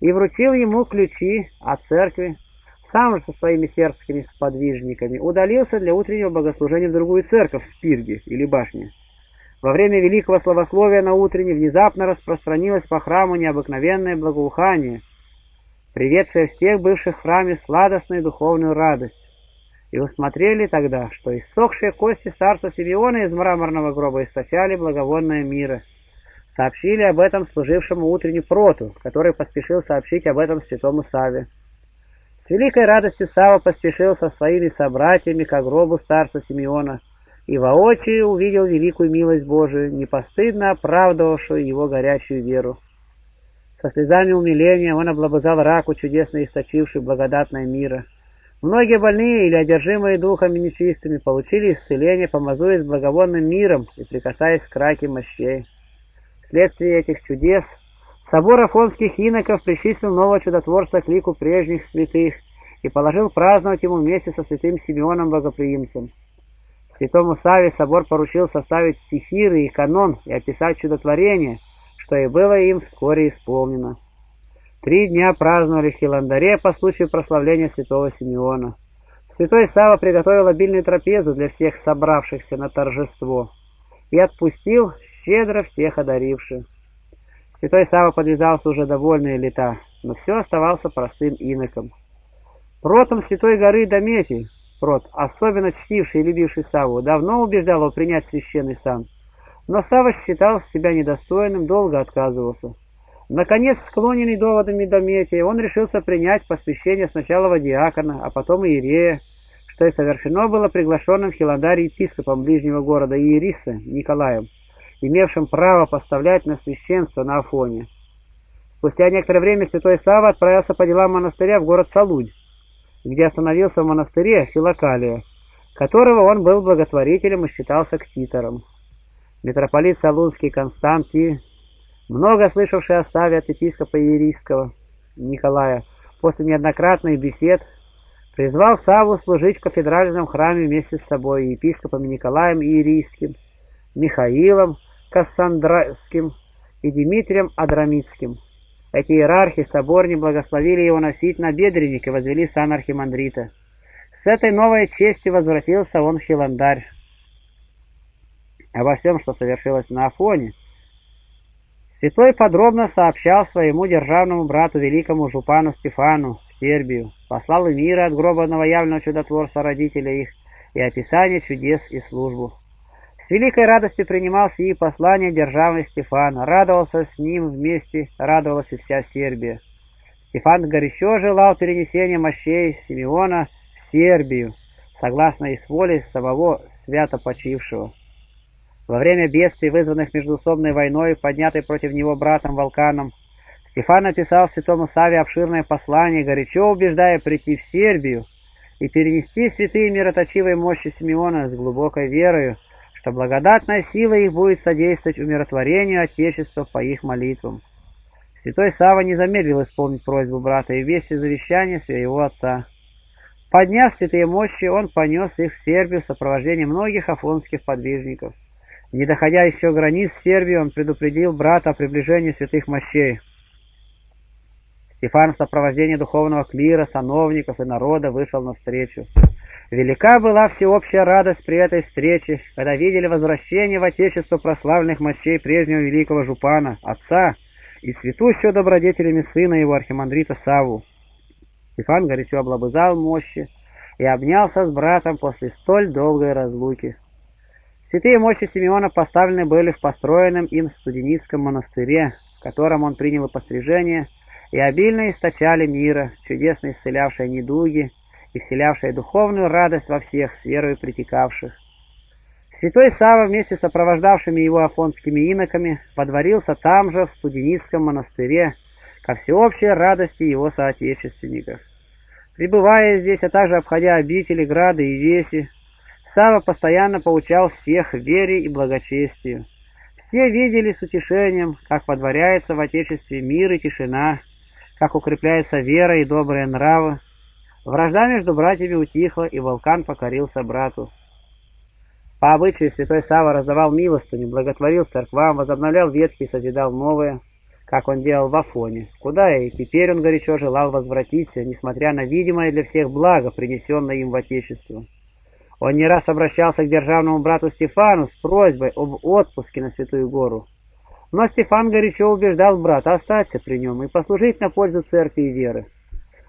и вручил ему ключи от церкви, сам же со своими сербскими сподвижниками удалился для утреннего богослужения в другую церковь в Спирге или башне. Во время великого словословия на утренне внезапно распространилось по храму необыкновенное благоухание, приведшее всех бывших в храме сладостную духовную радость. И усмотрели тогда, что иссохшие кости старца Симеона из мраморного гроба источали благовонное мира. Сообщили об этом служившему утренню проту, который поспешил сообщить об этом святому Саве. С великой радостью Сава поспешил со своими собратьями к гробу старца Симеона, и воочию увидел великую милость Божию, непостыдно оправдывавшую его горячую веру. Со слезами умиления он облобызал раку, чудесно источивший благодатное мира. Многие больные или одержимые духами нечистыми получили исцеление, помазуясь благовонным миром и прикасаясь к раке мощей. Вследствие этих чудес собор афонских иноков причислил нового чудотворца к лику прежних святых и положил праздновать ему вместе со святым Симеоном Богоприимцем. Святому Саве собор поручил составить стихиры и канон и описать чудотворение, что и было им вскоре исполнено. Три дня праздновали в Хиландаре по случаю прославления святого Симеона. Святой Сава приготовил обильную трапезу для всех собравшихся на торжество и отпустил щедро всех одаривших. Святой Сава подвязался уже довольные лета, но все оставался простым иноком. Протом Святой горы Дометий, Прот, особенно чтивший и любивший Саву, давно убеждал его принять священный сан. Но Сава считал себя недостойным, долго отказывался. Наконец, склоненный доводами Дометия, он решился принять посвящение сначала во диакона, а потом иерея, что и совершено было приглашенным в Хиландаре епископом ближнего города Иериса Николаем, имевшим право поставлять на священство на Афоне. Спустя некоторое время святой Сава отправился по делам монастыря в город Салудь, где остановился в монастыре Филокалия, которого он был благотворителем и считался ктитором. Митрополит Салунский Константий, много слышавший о Саве от епископа Иерийского Николая, после неоднократных бесед, призвал Саву служить в кафедральном храме вместе с собой епископами Николаем Иерийским, Михаилом Кассандрским и Дмитрием Адрамитским. Эти иерархи соборни благословили его носить на бедренник и возвели сан архимандрита. С этой новой честью возвратился он в Хиландарь. Обо всем, что совершилось на Афоне, Святой подробно сообщал своему державному брату, великому жупану Стефану, в Сербию, послал им мира от гроба новоявленного чудотворца родителя их и описание чудес и службу. С великой радостью принимал сии послания державный Стефан, радовался с ним вместе, радовалась и вся Сербия. Стефан горячо желал перенесения мощей Симеона в Сербию, согласно их воле самого свято почившего. Во время бедствий, вызванных междуусобной войной, поднятой против него братом Волканом, Стефан написал святому Саве обширное послание, горячо убеждая прийти в Сербию и перенести святые мироточивые мощи Симеона с глубокой верою, что благодатная сила их будет содействовать умиротворению Отечества по их молитвам. Святой Сава не замедлил исполнить просьбу брата и вести завещание своего отца. Подняв святые мощи, он понес их в Сербию в сопровождении многих афонских подвижников. Не доходя еще границ Сербии, он предупредил брата о приближении святых мощей. Стефан в сопровождении духовного клира, сановников и народа вышел навстречу. Велика была всеобщая радость при этой встрече, когда видели возвращение в Отечество прославленных мощей прежнего великого Жупана, отца и святущего добродетелями сына его архимандрита Саву. Стефан горячо облобызал мощи и обнялся с братом после столь долгой разлуки. Святые мощи Симеона поставлены были в построенном им студенистском монастыре, в котором он принял пострижение, и обильно источали мира, чудесно исцелявшие недуги и вселявшие духовную радость во всех с верою притекавших. Святой Сава вместе с сопровождавшими его афонскими иноками подворился там же, в студенистском монастыре, ко всеобщей радости его соотечественников. Пребывая здесь, а также обходя обители, грады и веси, Сава постоянно поучал всех вере и благочестию. Все видели с утешением, как подворяется в Отечестве мир и тишина, как укрепляется вера и добрые нравы. Вражда между братьями утихла, и вулкан покорился брату. По обычаю святой Сава раздавал милостыню, благотворил церквам, возобновлял ветхие и созидал новые, как он делал в Афоне, куда и теперь он горячо желал возвратиться, несмотря на видимое для всех благо, принесенное им в Отечество. Он не раз обращался к державному брату Стефану с просьбой об отпуске на Святую Гору. Но Стефан горячо убеждал брата остаться при нем и послужить на пользу церкви и веры.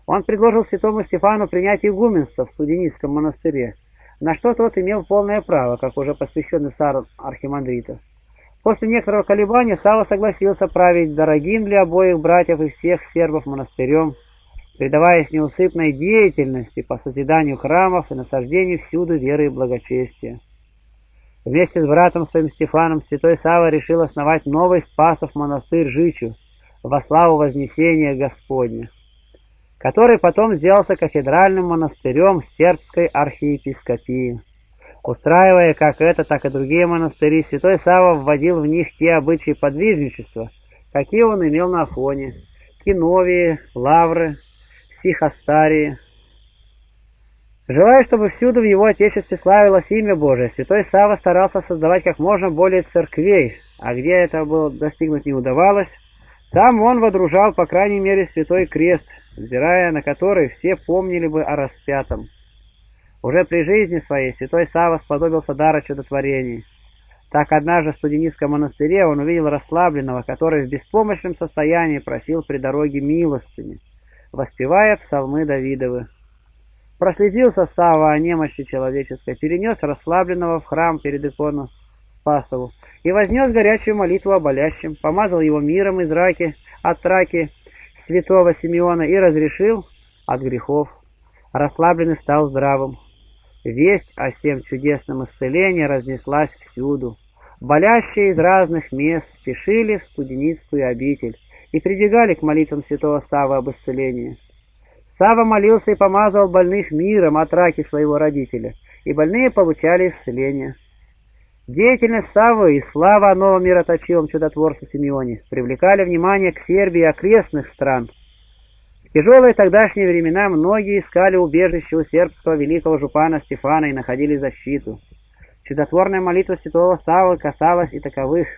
Он предложил святому Стефану принять игуменство в студенистском монастыре, на что тот имел полное право, как уже посвященный сар архимандрита. После некоторого колебания Сава согласился править дорогим для обоих братьев и всех сербов монастырем, предаваясь неусыпной деятельности по созиданию храмов и насаждению всюду веры и благочестия. Вместе с братом своим Стефаном святой Сава решил основать новый Спасов монастырь Жичу во славу Вознесения Господня, который потом сделался кафедральным монастырем сербской архиепископии. Устраивая как это, так и другие монастыри, святой Сава вводил в них те обычаи подвижничества, какие он имел на Афоне, Киновии, Лавры, Психостарии. Желая, чтобы всюду в его отечестве славилось имя Божие, святой Сава старался создавать как можно более церквей, а где это было достигнуть не удавалось, там он водружал, по крайней мере, святой крест, взирая на который все помнили бы о распятом. Уже при жизни своей святой Сава сподобился дара чудотворений. Так однажды в студенистском монастыре он увидел расслабленного, который в беспомощном состоянии просил при дороге милостыни воспевая псалмы Давидовы. Проследился Сава о немощи человеческой, перенес расслабленного в храм перед икону Спасову и вознес горячую молитву о болящем, помазал его миром из раки, от раки святого Симеона и разрешил от грехов. Расслабленный стал здравым. Весть о всем чудесном исцелении разнеслась всюду. Болящие из разных мест спешили в студенистскую обитель, и прибегали к молитвам святого Савы об исцелении. Сава молился и помазывал больных миром от раки своего родителя, и больные получали исцеление. Деятельность Савы и слава о новом мироточивом чудотворце Симеоне привлекали внимание к Сербии и окрестных стран. В тяжелые тогдашние времена многие искали убежище у сербского великого жупана Стефана и находили защиту. Чудотворная молитва святого Савы касалась и таковых –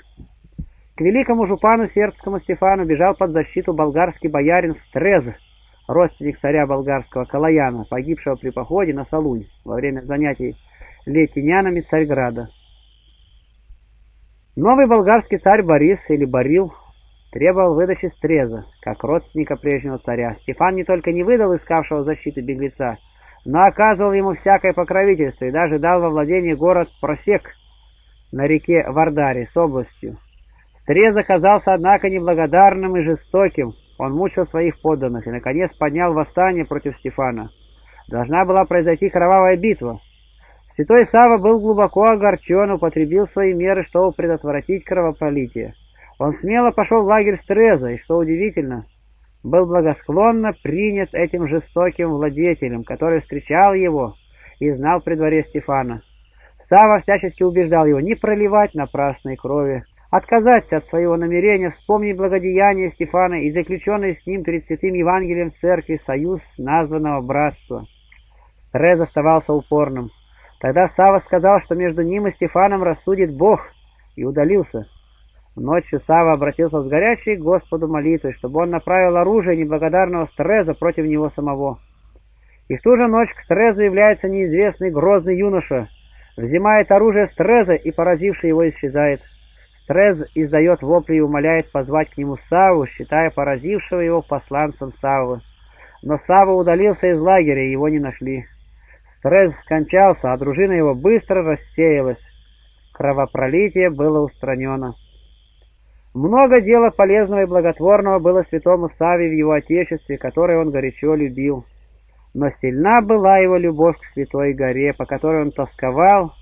к великому жупану сербскому Стефану бежал под защиту болгарский боярин Стрез, родственник царя болгарского Калаяна, погибшего при походе на Салунь во время занятий летинянами Царьграда. Новый болгарский царь Борис или Борил требовал выдачи Стреза, как родственника прежнего царя. Стефан не только не выдал искавшего защиты беглеца, но оказывал ему всякое покровительство и даже дал во владение город Просек на реке Вардаре с областью, Трез оказался, однако, неблагодарным и жестоким, он мучил своих подданных и, наконец, поднял восстание против Стефана. Должна была произойти кровавая битва. Святой Сава был глубоко огорчен, употребил свои меры, чтобы предотвратить кровопролитие. Он смело пошел в лагерь Стреза, и, что удивительно, был благосклонно принят этим жестоким владетелем, который встречал его и знал при дворе Стефана. Сава всячески убеждал его не проливать напрасной крови, отказаться от своего намерения, вспомнить благодеяние Стефана и заключенный с ним перед святым Евангелием церкви союз названного братства. Рез оставался упорным. Тогда Сава сказал, что между ним и Стефаном рассудит Бог, и удалился. Ночью Сава обратился с горячей к Господу молитвой, чтобы он направил оружие неблагодарного Стреза против него самого. И в ту же ночь к Стрезу является неизвестный грозный юноша, взимает оружие Стреза и, поразивший его, исчезает. Стрез издает вопли и умоляет позвать к нему Саву, считая поразившего его посланцем Саввы. Но Сава удалился из лагеря, и его не нашли. Стрез скончался, а дружина его быстро рассеялась. Кровопролитие было устранено. Много дела полезного и благотворного было святому Саве в его отечестве, которое он горячо любил. Но сильна была его любовь к Святой Горе, по которой он тосковал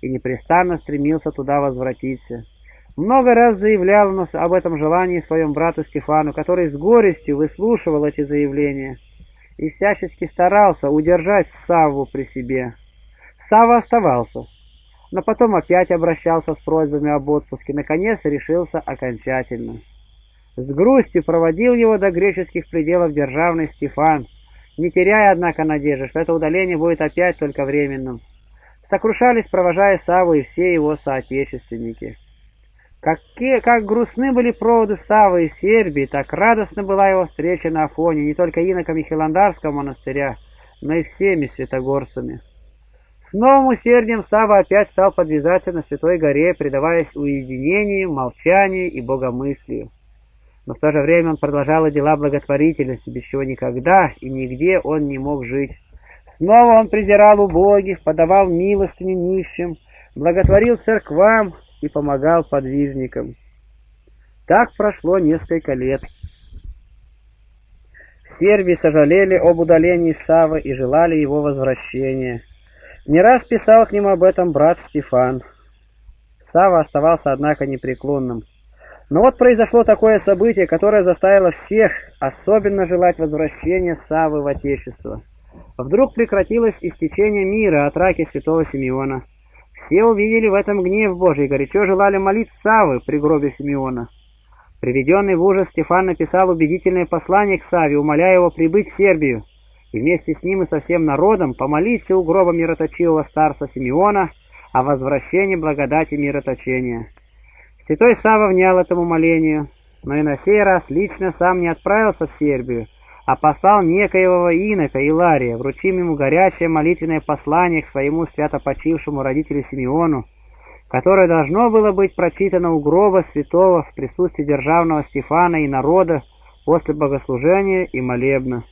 и непрестанно стремился туда возвратиться. Много раз заявлял он об этом желании своему брату Стефану, который с горестью выслушивал эти заявления и всячески старался удержать Савву при себе. Савва оставался, но потом опять обращался с просьбами об отпуске, наконец решился окончательно. С грустью проводил его до греческих пределов державный Стефан, не теряя, однако, надежды, что это удаление будет опять только временным. Сокрушались, провожая Саву и все его соотечественники. Какие, как грустны были проводы Савы из Сербии, так радостна была его встреча на Афоне не только иноками Хиландарского монастыря, но и всеми святогорцами. С новым усердием Сава опять стал подвязаться на Святой горе, предаваясь уединению, молчанию и богомыслию. Но в то же время он продолжал дела благотворительности, без чего никогда и нигде он не мог жить. Снова он презирал убогих, подавал милостыню нищим, благотворил церквам, и помогал подвижникам. Так прошло несколько лет. В сожалели об удалении Савы и желали его возвращения. Не раз писал к ним об этом брат Стефан. Сава оставался, однако, непреклонным. Но вот произошло такое событие, которое заставило всех особенно желать возвращения Савы в Отечество. Вдруг прекратилось истечение мира от раки святого Симеона. Все увидели в этом гнев Божий и горячо желали молить Савы при гробе Симеона. Приведенный в ужас Стефан написал убедительное послание к Саве, умоляя его прибыть в Сербию и вместе с ним и со всем народом помолиться у гроба мироточивого старца Симеона о возвращении благодати мироточения. Святой Сава внял этому молению, но и на сей раз лично сам не отправился в Сербию, а послал некоего инока Илария, вручим ему горячее молитвенное послание к своему святопочившему родителю Симеону, которое должно было быть прочитано у гроба святого в присутствии державного Стефана и народа после богослужения и молебна.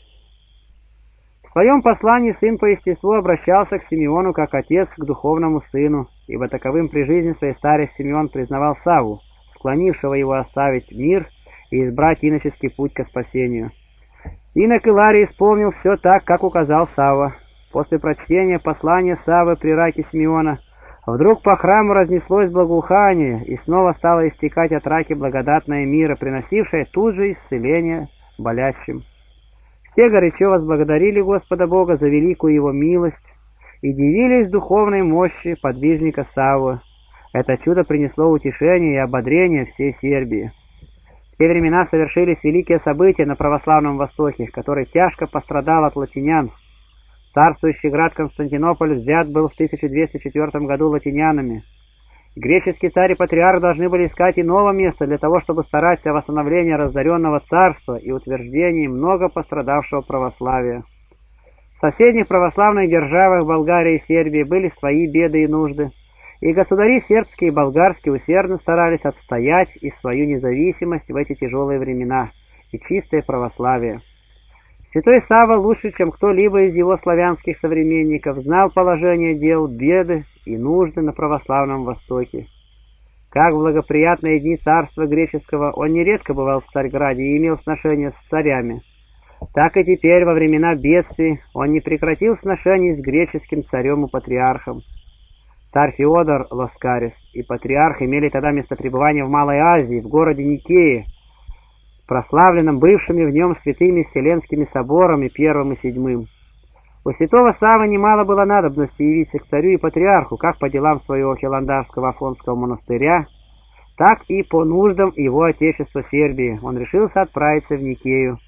В своем послании сын по естеству обращался к Симеону как отец к духовному сыну, ибо таковым при жизни своей старец Симеон признавал Саву, склонившего его оставить мир и избрать иноческий путь к спасению. Инок Иларий исполнил все так, как указал Сава. После прочтения послания Савы при раке Симеона вдруг по храму разнеслось благоухание, и снова стало истекать от раки благодатное мира, приносившее тут же исцеление болящим. Все горячо возблагодарили Господа Бога за великую Его милость и дивились духовной мощи подвижника Саввы. Это чудо принесло утешение и ободрение всей Сербии. В те времена совершились великие события на православном Востоке, который тяжко пострадал от латинян. Царствующий град Константинополь взят был в 1204 году латинянами. Греческий царь и патриарх должны были искать иного места для того, чтобы стараться о восстановлении разоренного царства и утверждении много пострадавшего православия. В соседних православных державах Болгарии и Сербии были свои беды и нужды и государи сербские и болгарские усердно старались отстоять и свою независимость в эти тяжелые времена и чистое православие. Святой Сава лучше, чем кто-либо из его славянских современников, знал положение дел, беды и нужды на православном Востоке. как благоприятные дни царства греческого он нередко бывал в Царьграде и имел сношения с царями, так и теперь во времена бедствий он не прекратил сношений с греческим царем и патриархом. Царь Феодор Ласкарис и патриарх имели тогда место пребывания в Малой Азии, в городе Никее, прославленном бывшими в нем святыми Вселенскими соборами первым и седьмым. У святого Савы немало было надобности явиться к царю и патриарху, как по делам своего хиландарского Афонского монастыря, так и по нуждам его отечества Сербии. Он решился отправиться в Никею.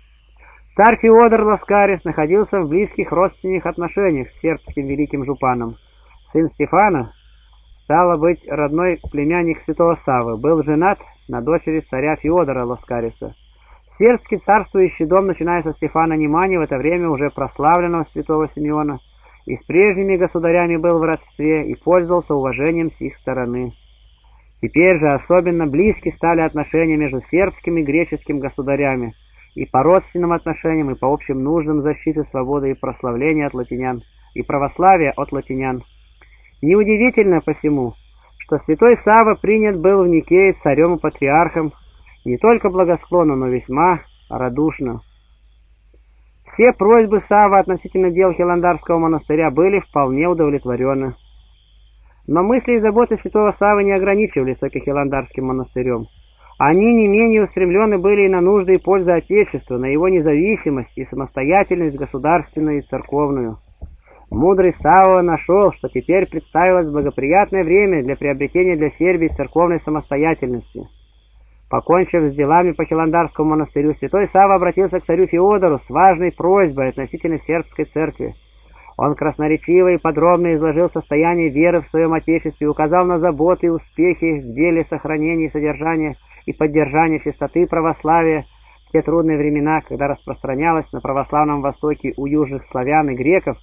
Царь Феодор Ласкарис находился в близких родственных отношениях с сербским великим жупаном. Сын Стефана, стало быть, родной племянник святого Савы, был женат на дочери царя Феодора Ласкариса. Сербский царствующий дом, начиная со Стефана Немани, в это время уже прославленного святого Симеона, и с прежними государями был в родстве и пользовался уважением с их стороны. Теперь же особенно близки стали отношения между сербским и греческим государями, и по родственным отношениям, и по общим нуждам защиты свободы и прославления от латинян, и православия от латинян. Неудивительно посему, что святой Сава принят был в Никее царем и патриархом, не только благосклонно, но весьма радушно. Все просьбы Савы относительно дел Хиландарского монастыря были вполне удовлетворены. Но мысли и заботы святого Савы не ограничивались только Хиландарским монастырем. Они не менее устремлены были и на нужды и пользу Отечества, на его независимость и самостоятельность государственную и церковную. Мудрый Сава нашел, что теперь представилось благоприятное время для приобретения для Сербии церковной самостоятельности. Покончив с делами по Хиландарскому монастырю, святой Сава обратился к царю Феодору с важной просьбой относительно сербской церкви. Он красноречиво и подробно изложил состояние веры в своем Отечестве указал на заботы и успехи в деле сохранения и содержания и поддержания чистоты православия в те трудные времена, когда распространялась на православном Востоке у южных славян и греков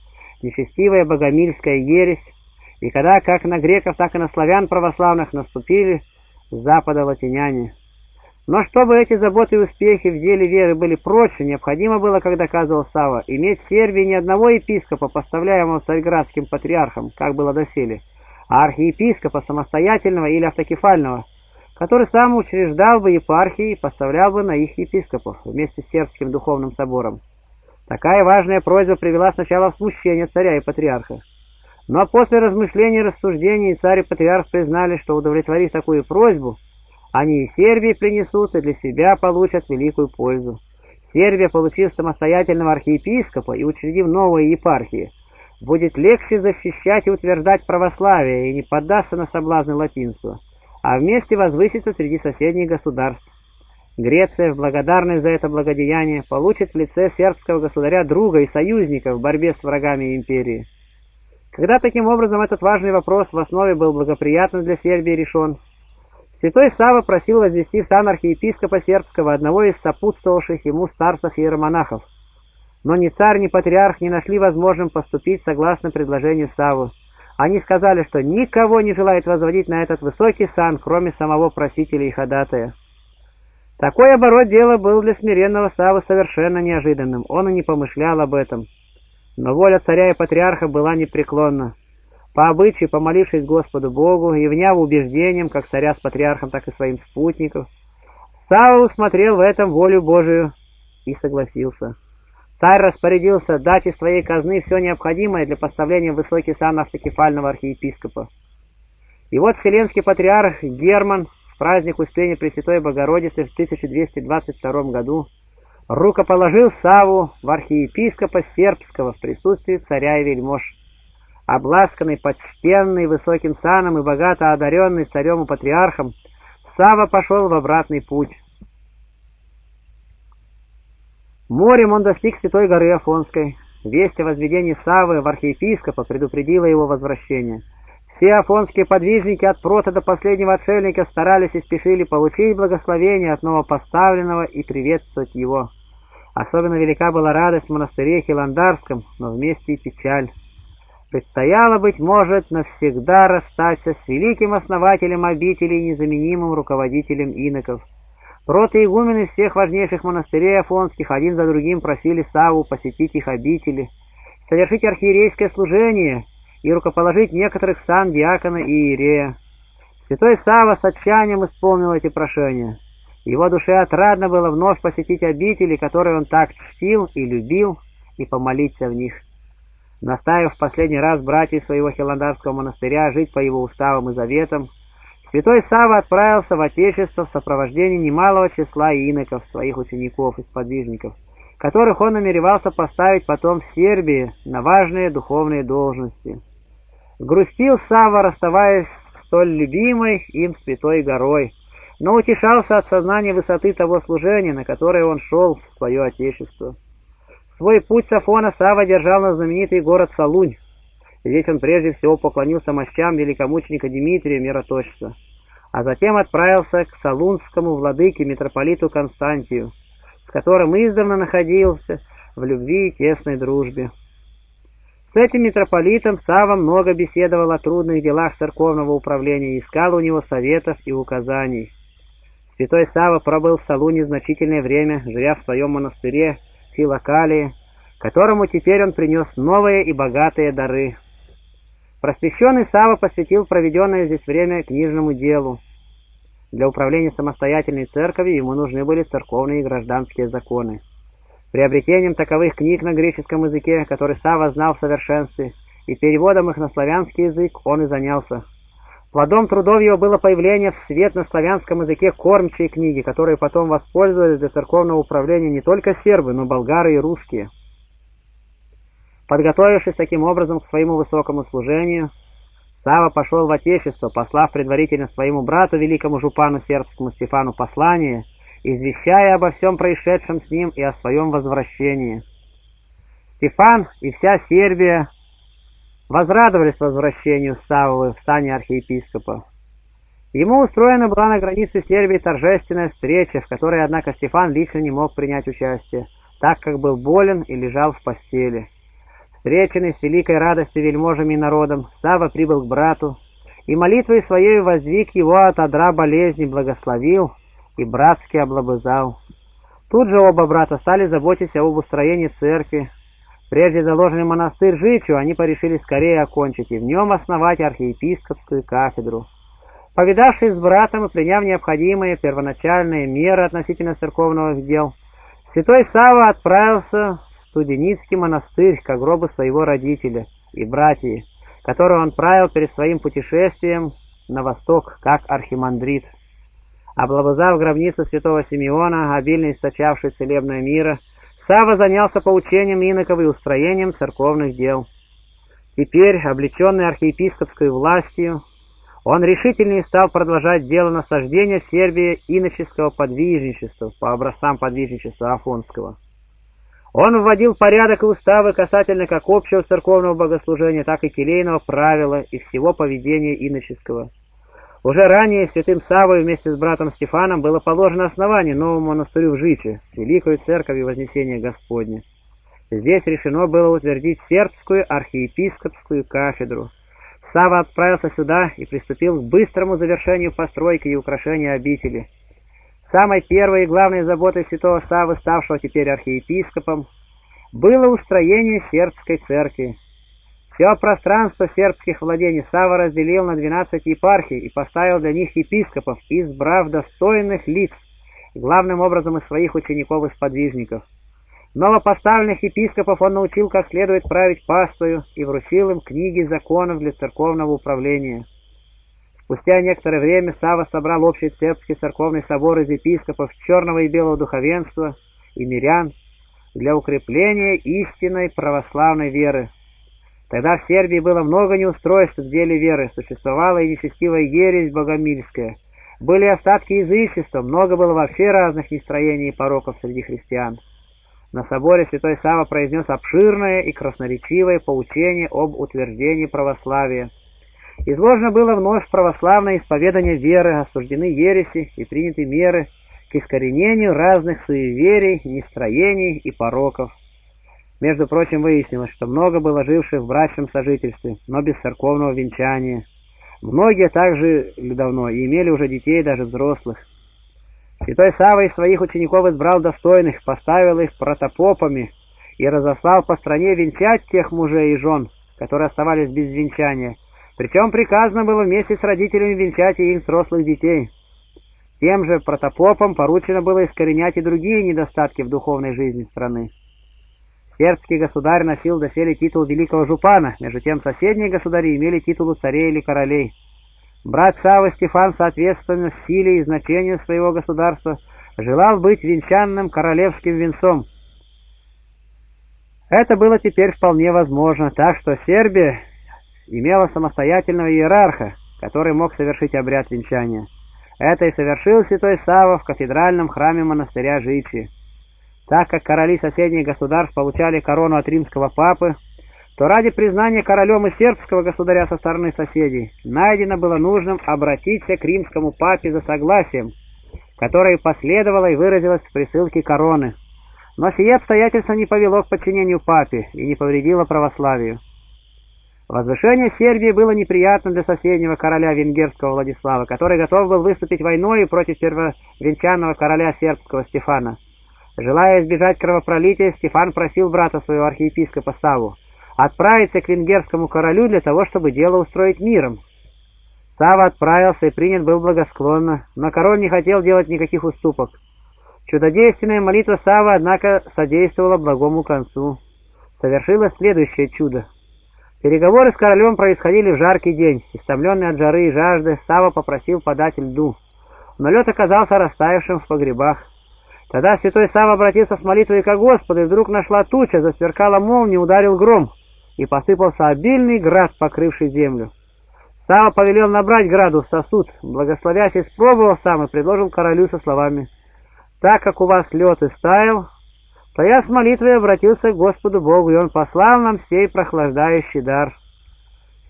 нечестивая богомильская ересь, и когда как на греков, так и на славян православных наступили с запада латиняне. Но чтобы эти заботы и успехи в деле веры были прочны, необходимо было, как доказывал Сава, иметь в Сербии не одного епископа, поставляемого царьградским патриархом, как было доселе, а архиепископа самостоятельного или автокефального, который сам учреждал бы епархии и поставлял бы на их епископов вместе с сербским духовным собором. Такая важная просьба привела сначала в смущение царя и патриарха. Но после размышлений и рассуждений царь и патриарх признали, что удовлетворив такую просьбу, они и Сербии принесут и для себя получат великую пользу. Сербия, получив самостоятельного архиепископа и учредив новые епархии, будет легче защищать и утверждать православие и не поддастся на соблазны латинства, а вместе возвысится среди соседних государств. Греция в благодарность за это благодеяние получит в лице сербского государя друга и союзника в борьбе с врагами империи. Когда таким образом этот важный вопрос в основе был благоприятно для Сербии решен, Святой Сава просил возвести в сан архиепископа сербского одного из сопутствовавших ему старцев иеромонахов. Но ни царь, ни патриарх не нашли возможным поступить согласно предложению Савы. Они сказали, что никого не желает возводить на этот высокий сан, кроме самого просителя и ходатая. Такой оборот дела был для смиренного Савы совершенно неожиданным, он и не помышлял об этом. Но воля царя и патриарха была непреклонна. По обычаю, помолившись Господу Богу и вняв убеждением, как царя с патриархом, так и своим спутников, Савва усмотрел в этом волю Божию и согласился. Царь распорядился дать из своей казны все необходимое для поставления в высокий сан автокефального архиепископа. И вот вселенский патриарх Герман в праздник Успения Пресвятой Богородицы в 1222 году рукоположил Саву в архиепископа сербского в присутствии царя и вельмож. Обласканный, почтенный, высоким саном и богато одаренный царем и патриархом, Сава пошел в обратный путь. Морем он достиг Святой горы Афонской. Весть о возведении Савы в архиепископа предупредила его возвращение — все афонские подвижники от прота до последнего отшельника старались и спешили получить благословение от новопоставленного и приветствовать его. Особенно велика была радость в монастыре Хиландарском, но вместе и печаль. Предстояло, быть может, навсегда расстаться с великим основателем обители и незаменимым руководителем иноков. Протоигумены всех важнейших монастырей афонских один за другим просили Саву посетить их обители, совершить архиерейское служение — и рукоположить некоторых сан диакона и иерея. Святой Сава с отчаянием исполнил эти прошения. Его душе отрадно было вновь посетить обители, которые он так чтил и любил, и помолиться в них. Наставив в последний раз братьев своего Хеландарского монастыря жить по его уставам и заветам, святой Сава отправился в Отечество в сопровождении немалого числа иноков, своих учеников и сподвижников, которых он намеревался поставить потом в Сербии на важные духовные должности. Грустил Сава, расставаясь с столь любимой им святой горой, но утешался от сознания высоты того служения, на которое он шел в свое Отечество. Свой путь Сафона Сава держал на знаменитый город Салунь. Здесь он прежде всего поклонился мощам великомученика Дмитрия Мироточца, а затем отправился к салунскому владыке митрополиту Константию, с которым издавна находился в любви и тесной дружбе. С этим митрополитом Сава много беседовал о трудных делах церковного управления и искал у него советов и указаний. Святой Сава пробыл в Салуне значительное время, живя в своем монастыре Филокалии, которому теперь он принес новые и богатые дары. Просвещенный Сава посвятил проведенное здесь время книжному делу. Для управления самостоятельной церковью ему нужны были церковные и гражданские законы. Приобретением таковых книг на греческом языке, который Сава знал в совершенстве, и переводом их на славянский язык он и занялся. Плодом трудов его было появление в свет на славянском языке кормчей книги, которые потом воспользовались для церковного управления не только сербы, но болгары и русские. Подготовившись таким образом к своему высокому служению, Сава пошел в Отечество, послав предварительно своему брату, великому жупану сербскому Стефану, послание, извещая обо всем происшедшем с ним и о своем возвращении. Стефан и вся Сербия возрадовались возвращению Саввы в стане архиепископа. Ему устроена была на границе Сербии торжественная встреча, в которой, однако, Стефан лично не мог принять участие, так как был болен и лежал в постели. Встреченный с великой радостью вельможами и народом, Сава прибыл к брату, и молитвой своей воздвиг его от одра болезни, благословил и братски облобызал. Тут же оба брата стали заботиться об устроении церкви, Прежде заложенный монастырь Жичу они порешили скорее окончить и в нем основать архиепископскую кафедру. Повидавшись с братом и приняв необходимые первоначальные меры относительно церковного дел, святой Сава отправился в Студеницкий монастырь к гробу своего родителя и братьев, которого он правил перед своим путешествием на восток, как архимандрит. Облобызав гробницу святого Симеона, обильно источавшей целебное мира, Сава занялся поучением иноков и устроением церковных дел. Теперь, облеченный архиепископской властью, он решительнее стал продолжать дело насаждения в Сербии иноческого подвижничества по образцам подвижничества Афонского. Он вводил порядок и уставы касательно как общего церковного богослужения, так и келейного правила и всего поведения иноческого. Уже ранее святым Савой вместе с братом Стефаном было положено основание новому монастырю в Жиче, Великую Церковь и Вознесения Господне. Здесь решено было утвердить сербскую архиепископскую кафедру. Сава отправился сюда и приступил к быстрому завершению постройки и украшения обители. Самой первой и главной заботой святого Савы, ставшего теперь архиепископом, было устроение сербской церкви. Все пространство сербских владений Сава разделил на 12 епархий и поставил для них епископов, избрав достойных лиц, главным образом из своих учеников и сподвижников. Новопоставленных епископов он научил как следует править паствою и вручил им книги законов для церковного управления. Спустя некоторое время Сава собрал общий сербский церковный собор из епископов черного и белого духовенства и мирян для укрепления истинной православной веры, Тогда в Сербии было много неустройств в деле веры, существовала и нечестивая ересь богомильская. Были остатки язычества, много было вообще разных нестроений и пороков среди христиан. На соборе святой Сава произнес обширное и красноречивое поучение об утверждении православия. Изложено было вновь православное исповедание веры, осуждены ереси и приняты меры к искоренению разных суеверий, нестроений и пороков. Между прочим, выяснилось, что много было живших в брачном сожительстве, но без церковного венчания. Многие также давно и имели уже детей, даже взрослых. Святой Сава из своих учеников избрал достойных, поставил их протопопами и разослал по стране венчать тех мужей и жен, которые оставались без венчания, Причем приказано было вместе с родителями венчать и их взрослых детей. Тем же протопопам поручено было искоренять и другие недостатки в духовной жизни страны. Сербский государь носил доселе титул великого жупана, между тем соседние государи имели титулы царей или королей. Брат Савва Стефан, соответственно силе и значению своего государства, желал быть венчанным королевским венцом. Это было теперь вполне возможно, так что Сербия имела самостоятельного иерарха, который мог совершить обряд венчания. Это и совершил святой Савва в кафедральном храме монастыря Жичи. Так как короли соседних государств получали корону от римского папы, то ради признания королем и сербского государя со стороны соседей найдено было нужным обратиться к римскому папе за согласием, которое последовало и выразилось в присылке короны. Но сие обстоятельство не повело к подчинению папе и не повредило православию. Возвышение Сербии было неприятно для соседнего короля венгерского Владислава, который готов был выступить войной против первовенчанного короля сербского Стефана. Желая избежать кровопролития, Стефан просил брата своего архиепископа Саву отправиться к венгерскому королю для того, чтобы дело устроить миром. Сава отправился и принят был благосклонно, но король не хотел делать никаких уступок. Чудодейственная молитва Савы, однако, содействовала благому концу. Совершилось следующее чудо. Переговоры с королем происходили в жаркий день. Истомленный от жары и жажды, Сава попросил подать льду. Но лед оказался растаявшим в погребах. Тогда святой Сава обратился с молитвой ко Господу, и вдруг нашла туча, засверкала молния, ударил гром и посыпался обильный град, покрывший землю. Сава повелел набрать граду в сосуд, благословясь испробовал сам и предложил королю со словами «Так как у вас лед и стаял, то я с молитвой обратился к Господу Богу, и Он послал нам сей прохлаждающий дар».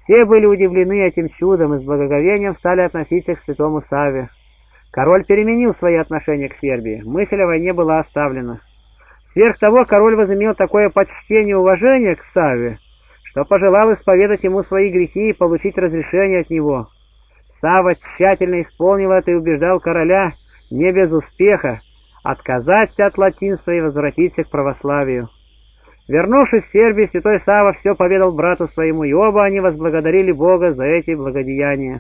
Все были удивлены этим чудом и с благоговением стали относиться к святому Саве. Король переменил свои отношения к Сербии, мысль о войне была оставлена. Сверх того, король возымел такое почтение и уважение к Саве, что пожелал исповедать ему свои грехи и получить разрешение от него. Сава тщательно исполнил это и убеждал короля, не без успеха, отказаться от латинства и возвратиться к православию. Вернувшись в Сербию, святой Сава все поведал брату своему, и оба они возблагодарили Бога за эти благодеяния.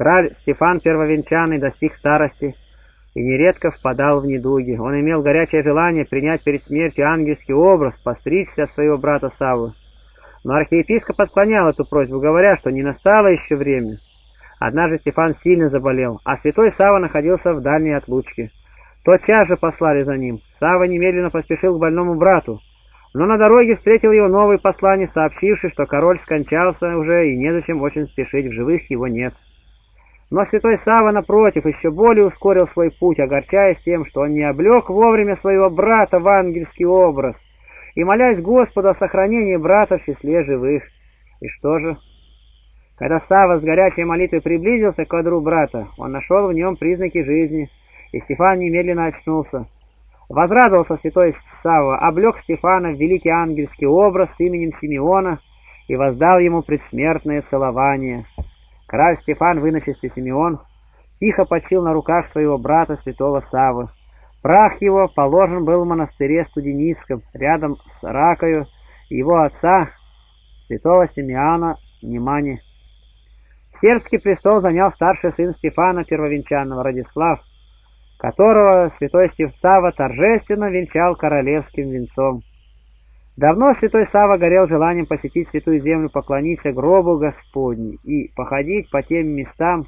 Краль Стефан Первовенчанный достиг старости и нередко впадал в недуги. Он имел горячее желание принять перед смертью ангельский образ, постричься от своего брата Саввы. Но архиепископ отклонял эту просьбу, говоря, что не настало еще время. Однажды Стефан сильно заболел, а святой Сава находился в дальней отлучке. Тотчас же послали за ним. Сава немедленно поспешил к больному брату. Но на дороге встретил его новый посланец, сообщивший, что король скончался уже и незачем очень спешить, в живых его нет. Но святой Сава, напротив, еще более ускорил свой путь, огорчаясь тем, что он не облег вовремя своего брата в ангельский образ, и молясь Господу о сохранении брата в числе живых. И что же? Когда Сава с горячей молитвой приблизился к одру брата, он нашел в нем признаки жизни, и Стефан немедленно очнулся. Возрадовался святой Сава, облег Стефана в великий ангельский образ с именем Симеона и воздал ему предсмертное целование. Краль Стефан, выносистый Симеон, тихо почил на руках своего брата святого Савы. Прах его положен был в монастыре Студениском, рядом с Ракою его отца, святого Симеона Немани. Сербский престол занял старший сын Стефана Первовенчанного, Радислав, которого святой Стефсава торжественно венчал королевским венцом. Давно святой Сава горел желанием посетить святую землю, поклониться гробу Господней и походить по тем местам,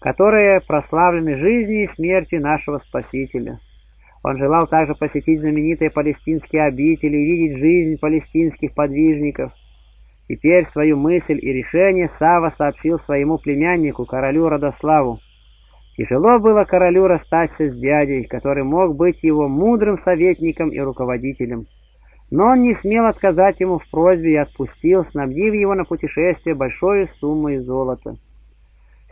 которые прославлены жизнью и смертью нашего Спасителя. Он желал также посетить знаменитые палестинские обители и видеть жизнь палестинских подвижников. Теперь свою мысль и решение Сава сообщил своему племяннику, королю Родославу. Тяжело было королю расстаться с дядей, который мог быть его мудрым советником и руководителем. Но он не смел отказать ему в просьбе и отпустил, снабдив его на путешествие большой суммой золота.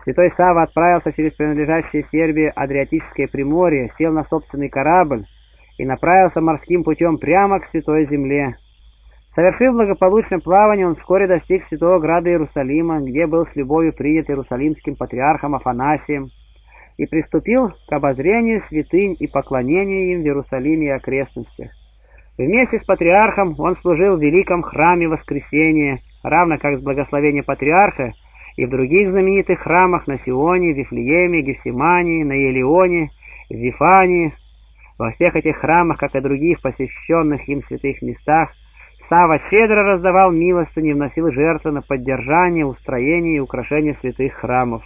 Святой Сава отправился через принадлежащее Сербии Адриатическое Приморье, сел на собственный корабль и направился морским путем прямо к Святой Земле. Совершив благополучное плавание, он вскоре достиг Святого Града Иерусалима, где был с любовью принят Иерусалимским патриархом Афанасием, и приступил к обозрению святынь и поклонению им в Иерусалиме и окрестностях. Вместе с патриархом он служил в великом храме Воскресения, равно как с благословения патриарха и в других знаменитых храмах на Сионе, Вифлееме, Гефсимании, на Елеоне, Вифании. Во всех этих храмах, как и других посещенных им святых местах, Сава щедро раздавал милостыни и вносил жертвы на поддержание, устроение и украшение святых храмов.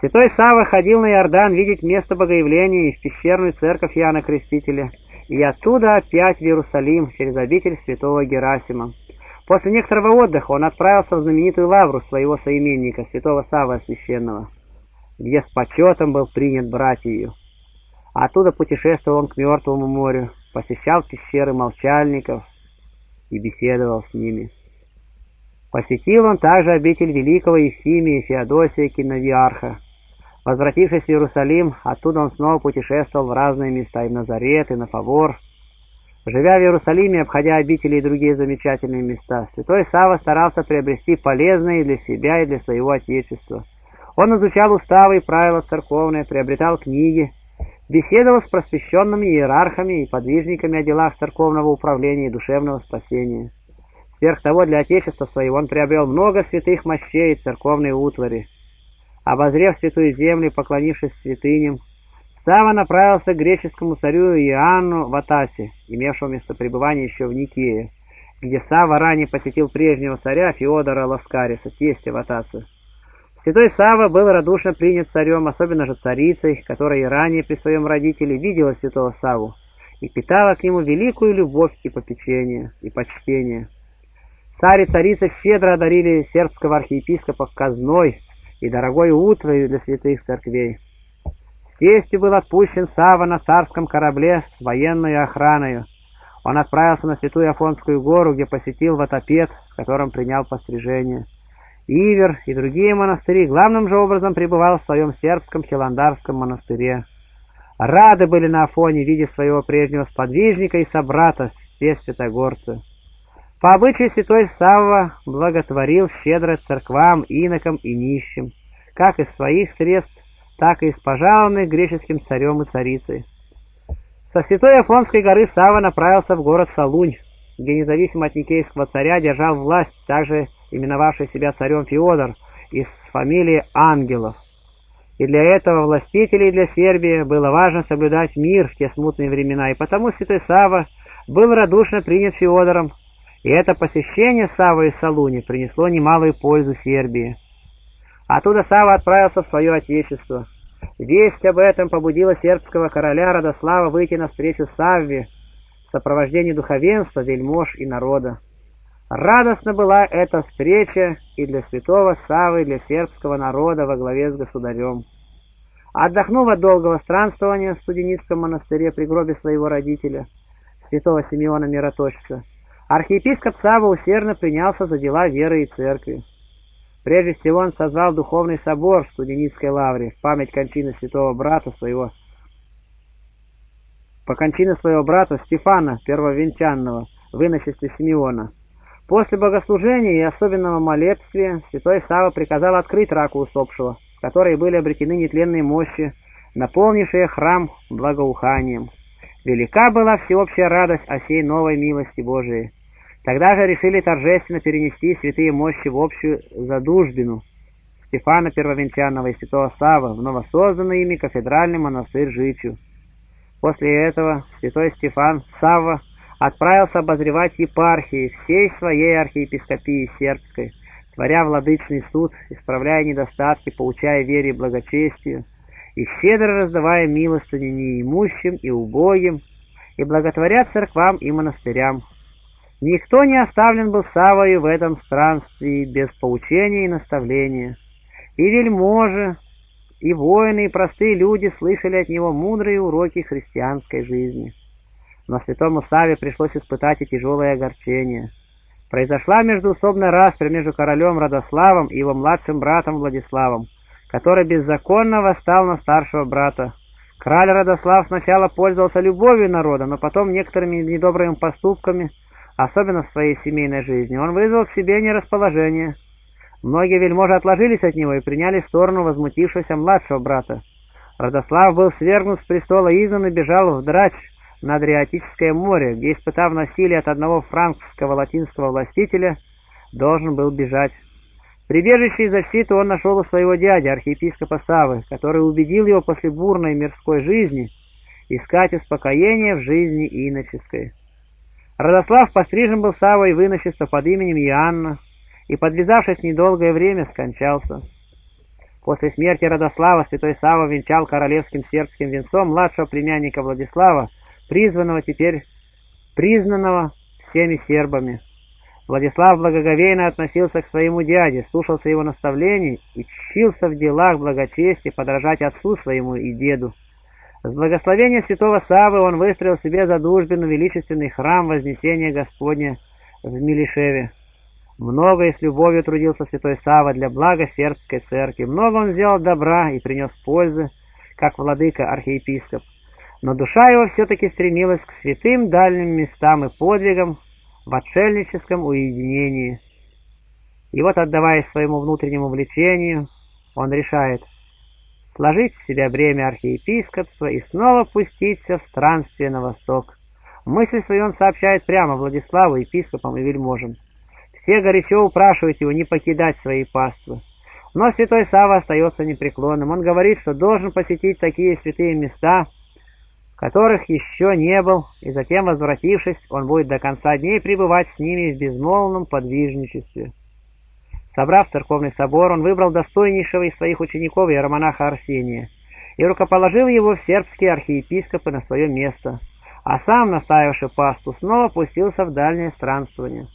Святой Сава ходил на Иордан видеть место Богоявления и в пещерную церковь Иоанна Крестителя, и оттуда опять в Иерусалим через обитель святого Герасима. После некоторого отдыха он отправился в знаменитую лавру своего соименника, святого Савва Священного, где с почетом был принят братьею. Оттуда путешествовал он к Мертвому морю, посещал пещеры молчальников и беседовал с ними. Посетил он также обитель великого Ефимия Феодосия Киновиарха. Возвратившись в Иерусалим, оттуда он снова путешествовал в разные места, и в Назарет, и на Фавор, Живя в Иерусалиме, обходя обители и другие замечательные места, святой Сава старался приобрести полезное и для себя, и для своего отечества. Он изучал уставы и правила церковные, приобретал книги, беседовал с просвещенными иерархами и подвижниками о делах церковного управления и душевного спасения. Сверх того, для отечества своего он приобрел много святых мощей и церковной утвари. Обозрев святую землю, поклонившись святыням, Сава направился к греческому царю Иоанну Ватасе, имевшему место пребывания еще в Никее, где Сава ранее посетил прежнего царя Феодора Ласкариса, тестя Ватаса. Святой Сава был радушно принят царем, особенно же царицей, которая и ранее при своем родителе видела святого Саву и питала к нему великую любовь и попечение, и почтение. Царь и царица щедро одарили сербского архиепископа казной и дорогой утварью для святых церквей. Тестью был отпущен Сава на царском корабле с военной охраной. Он отправился на Святую Афонскую гору, где посетил Ватопед, в котором принял пострижение. Ивер и другие монастыри главным же образом пребывал в своем сербском Хиландарском монастыре. Рады были на Афоне, видя своего прежнего сподвижника и собрата, все святогорцы. По обычаю святой Савва благотворил щедро церквам, инокам и нищим, как из своих средств, так и из пожалованных греческим царем и царицей. Со святой Афонской горы Сава направился в город Салунь, где независимо от никейского царя держал власть, также именовавший себя царем Феодор, из фамилии Ангелов. И для этого властителей для Сербии было важно соблюдать мир в те смутные времена, и потому святой Сава был радушно принят Феодором, и это посещение Савы из Салуни принесло немалую пользу Сербии. Оттуда Сава отправился в свое отечество. Весть об этом побудила сербского короля Радослава выйти навстречу Савве в сопровождении духовенства, вельмож и народа. Радостна была эта встреча и для святого Савы, и для сербского народа во главе с государем. Отдохнув от долгого странствования в студенистском монастыре при гробе своего родителя, святого Симеона Мироточца, архиепископ Сава усердно принялся за дела веры и церкви. Прежде всего он созвал духовный собор в Студенистской лавре в память кончины святого брата своего, по кончине своего брата Стефана Первовенчанного в иночестве Симеона. После богослужения и особенного молебствия святой Сава приказал открыть раку усопшего, в которой были обретены нетленные мощи, наполнившие храм благоуханием. Велика была всеобщая радость о сей новой милости Божией. Тогда же решили торжественно перенести святые мощи в общую задужбину Стефана Первовенчанного и святого Сава в новосозданный ими кафедральный монастырь Жичу. После этого святой Стефан Савва отправился обозревать епархии всей своей архиепископии сербской, творя владычный суд, исправляя недостатки, получая вере и благочестию, и щедро раздавая милостыню неимущим и убогим, и благотворя церквам и монастырям. Никто не оставлен был Савою в этом странстве без поучения и наставления. И вельможи, и воины, и простые люди слышали от него мудрые уроки христианской жизни. Но святому Саве пришлось испытать и тяжелое огорчение. Произошла междуусобная распря между королем Радославом и его младшим братом Владиславом, который беззаконно восстал на старшего брата. Краль Радослав сначала пользовался любовью народа, но потом некоторыми недобрыми поступками – особенно в своей семейной жизни, он вызвал к себе нерасположение. Многие вельможи отложились от него и приняли сторону возмутившегося младшего брата. Родослав был свергнут с престола изгнан и бежал в драч на Адриатическое море, где, испытав насилие от одного франкского латинского властителя, должен был бежать. Прибежище и защиту он нашел у своего дяди, архиепископа Савы, который убедил его после бурной мирской жизни искать успокоение в жизни иноческой. Родослав пострижен был Савой в иночество под именем Иоанна, и, подвязавшись недолгое время, скончался. После смерти Родослава святой Сава венчал королевским сербским венцом младшего племянника Владислава, призванного теперь признанного всеми сербами. Владислав благоговейно относился к своему дяде, слушался его наставлений и чился в делах благочестия подражать отцу своему и деду. С благословения святого Савы он выстроил себе за дружбину величественный храм Вознесения Господня в Милишеве. Много и с любовью трудился святой Сава для блага сербской церкви. Много он сделал добра и принес пользы, как владыка-архиепископ. Но душа его все-таки стремилась к святым дальним местам и подвигам в отшельническом уединении. И вот, отдаваясь своему внутреннему влечению, он решает сложить в себя бремя архиепископства и снова пуститься в странствие на восток. Мысль свою он сообщает прямо Владиславу, епископам и вельможам. Все горячо упрашивают его не покидать свои паствы. Но святой Сава остается непреклонным. Он говорит, что должен посетить такие святые места, которых еще не был, и затем, возвратившись, он будет до конца дней пребывать с ними в безмолвном подвижничестве. Собрав церковный собор, он выбрал достойнейшего из своих учеников иеромонаха Арсения и рукоположил его в сербские архиепископы на свое место, а сам, наставивший пасту, снова пустился в дальнее странствование.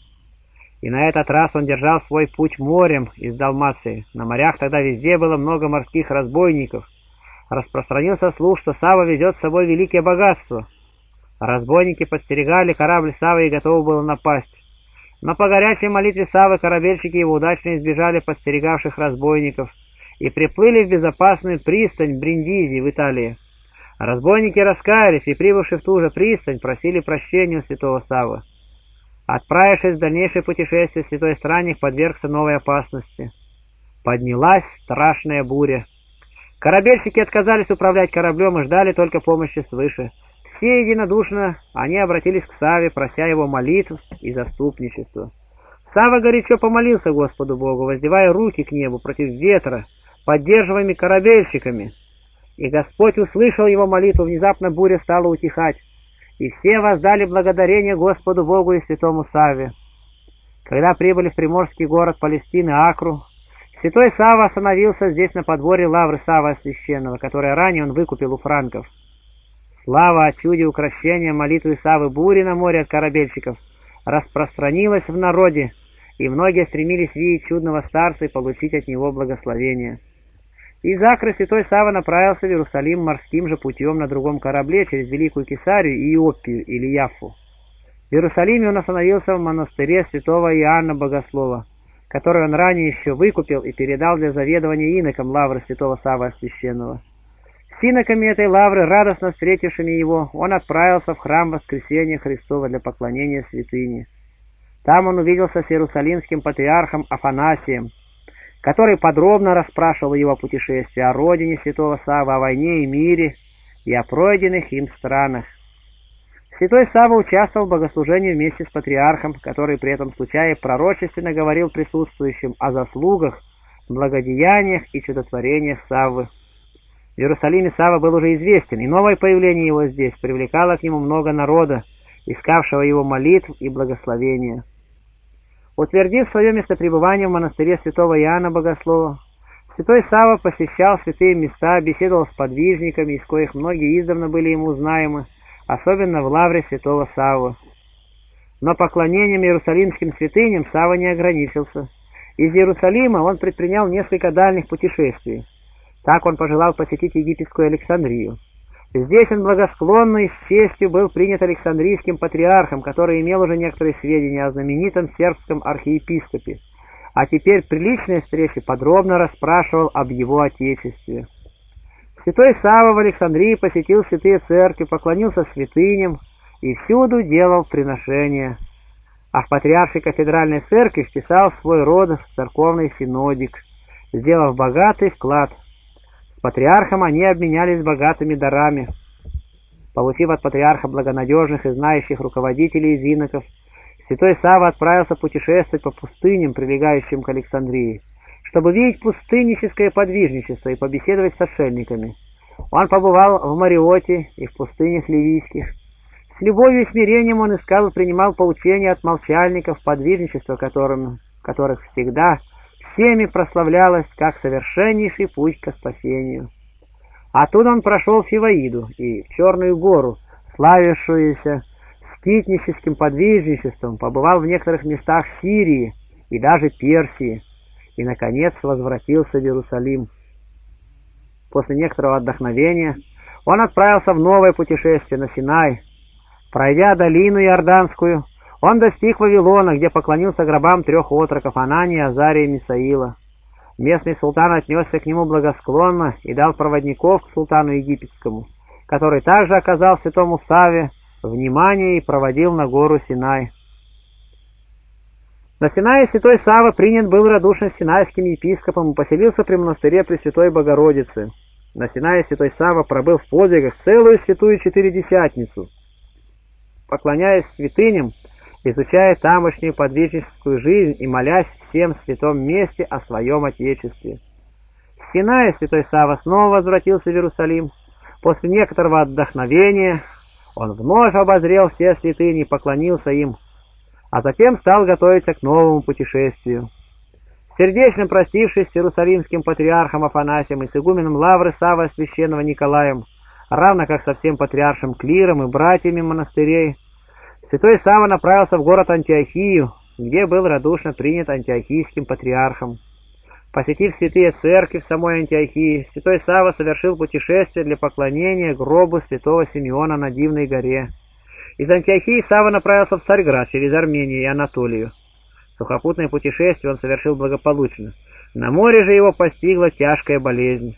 И на этот раз он держал свой путь морем из Далмации. На морях тогда везде было много морских разбойников. Распространился слух, что Сава везет с собой великое богатство. Разбойники подстерегали корабль Савы и готовы было напасть. Но по горячей молитве Савы корабельщики его удачно избежали подстерегавших разбойников и приплыли в безопасную пристань Бриндизи в Италии. Разбойники раскаялись и, прибывши в ту же пристань, просили прощения у святого Савы. Отправившись в дальнейшее путешествие, святой странник подвергся новой опасности. Поднялась страшная буря. Корабельщики отказались управлять кораблем и ждали только помощи свыше. Все единодушно они обратились к Саве, прося его молитв и заступничества. Сава горячо помолился Господу Богу, воздевая руки к небу против ветра, поддерживаемыми корабельщиками. И Господь услышал его молитву, внезапно буря стала утихать и все воздали благодарение Господу Богу и святому Саве. Когда прибыли в приморский город Палестины Акру, святой Сава остановился здесь на подворье лавры Сава Священного, которое ранее он выкупил у франков. Слава о чуде укращения молитвы Савы бури на море от корабельщиков распространилась в народе, и многие стремились видеть чудного старца и получить от него благословение. Из Акры святой Сава направился в Иерусалим морским же путем на другом корабле через Великую Кесарию и Иопию или Яфу. В Иерусалиме он остановился в монастыре святого Иоанна Богослова, который он ранее еще выкупил и передал для заведования инокам лавры святого Сава Священного. С иноками этой лавры, радостно встретившими его, он отправился в храм Воскресения Христова для поклонения святыни. Там он увиделся с иерусалимским патриархом Афанасием, который подробно расспрашивал его о путешествии, о родине святого Савы, о войне и мире и о пройденных им странах. Святой Сава участвовал в богослужении вместе с патриархом, который при этом случае пророчественно говорил присутствующим о заслугах, благодеяниях и чудотворениях Саввы. В Иерусалиме Сава был уже известен, и новое появление его здесь привлекало к нему много народа, искавшего его молитв и благословения. Утвердив свое местопребывание в монастыре святого Иоанна Богослова, святой Сава посещал святые места, беседовал с подвижниками, из коих многие издавна были ему знаемы, особенно в лавре святого Саввы. Но поклонением иерусалимским святыням Сава не ограничился. Из Иерусалима он предпринял несколько дальних путешествий. Так он пожелал посетить египетскую Александрию. Здесь он благосклонно и с честью был принят Александрийским патриархом, который имел уже некоторые сведения о знаменитом сербском архиепископе, а теперь при личной встрече подробно расспрашивал об его отечестве. Святой Сава в Александрии посетил святые церкви, поклонился святыням и всюду делал приношения, а в патриаршей кафедральной церкви вписал свой род в церковный синодик, сделав богатый вклад патриархом они обменялись богатыми дарами. Получив от патриарха благонадежных и знающих руководителей из Святой Сава отправился путешествовать по пустыням, прилегающим к Александрии, чтобы видеть пустынническое подвижничество и побеседовать с отшельниками. Он побывал в Мариоте и в пустынях ливийских. С любовью и смирением он искал и принимал поучения от молчальников, подвижничества которым, которых всегда всеми прославлялось как совершеннейший путь к спасению. Оттуда он прошел Фиваиду и в Черную гору, славившуюся скитническим подвижничеством, побывал в некоторых местах Сирии и даже Персии, и, наконец, возвратился в Иерусалим. После некоторого отдохновения он отправился в новое путешествие на Синай. Пройдя долину Иорданскую, он достиг Вавилона, где поклонился гробам трех отроков Анании, Азария и Мисаила. Местный султан отнесся к нему благосклонно и дал проводников к султану египетскому, который также оказал святому Саве внимание и проводил на гору Синай. На Синае святой Сава принят был радушно синайским епископом и поселился при монастыре Пресвятой Богородицы. На Синае святой Сава пробыл в подвигах целую святую четыредесятницу. Поклоняясь святыням, изучая тамошнюю подвижническую жизнь и молясь всем святом месте о своем Отечестве. С Синая святой Сава снова возвратился в Иерусалим. После некоторого отдохновения он вновь обозрел все святыни и поклонился им, а затем стал готовиться к новому путешествию. Сердечно простившись с Иерусалимским патриархом Афанасием и с игуменом Лавры Савой Священного Николаем, равно как со всем патриаршим клиром и братьями монастырей, святой Сава направился в город Антиохию, где был радушно принят антиохийским патриархом. Посетив святые церкви в самой Антиохии, святой Сава совершил путешествие для поклонения гробу святого Симеона на Дивной горе. Из Антиохии Сава направился в Царьград через Армению и Анатолию. Сухопутное путешествие он совершил благополучно. На море же его постигла тяжкая болезнь.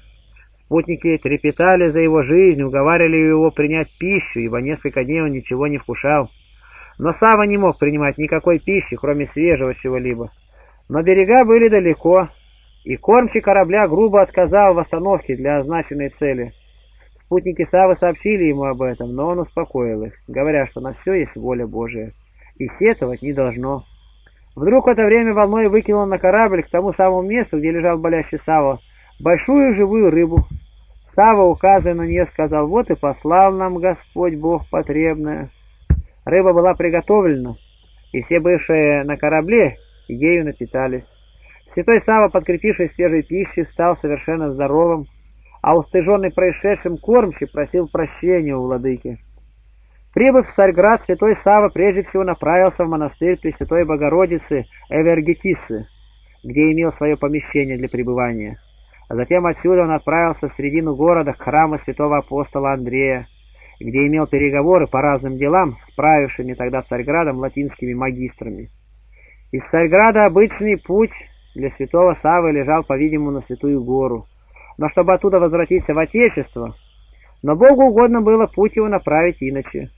Спутники трепетали за его жизнь, уговаривали его принять пищу, ибо несколько дней он ничего не вкушал. Но Сава не мог принимать никакой пищи, кроме свежего чего-либо. Но берега были далеко, и кормчий корабля грубо отказал в остановке для означенной цели. Спутники Савы сообщили ему об этом, но он успокоил их, говоря, что на все есть воля Божия, и сетовать не должно. Вдруг в это время волной выкинул на корабль к тому самому месту, где лежал болящий Сава, большую живую рыбу. Сава, указывая на нее, сказал, вот и послал нам Господь Бог потребное. Рыба была приготовлена, и все бывшие на корабле ею напитались. Святой Сава, подкрепившись свежей пищей, стал совершенно здоровым, а устыженный происшедшим кормчий просил прощения у владыки. Прибыв в Царьград, святой Сава прежде всего направился в монастырь Пресвятой Богородицы Эвергетисы, где имел свое помещение для пребывания. А затем отсюда он отправился в середину города к храму святого апостола Андрея, где имел переговоры по разным делам с правившими тогда Царьградом латинскими магистрами. Из Царьграда обычный путь для святого Савы лежал, по-видимому, на Святую Гору. Но чтобы оттуда возвратиться в Отечество, но Богу угодно было путь его направить иначе.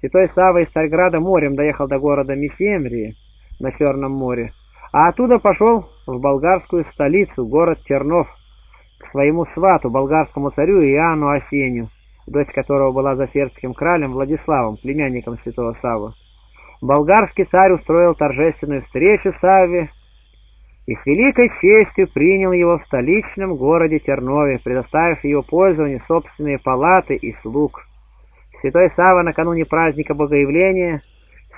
Святой Сава из Царьграда морем доехал до города Месемрии на Черном море, а оттуда пошел в болгарскую столицу, город Чернов, к своему свату, болгарскому царю Иоанну Осению, дочь которого была за сербским кралем Владиславом, племянником святого Савы. Болгарский царь устроил торжественную встречу Савве и с великой честью принял его в столичном городе Тернове, предоставив ее пользованию собственные палаты и слуг. Святой Сава накануне праздника Богоявления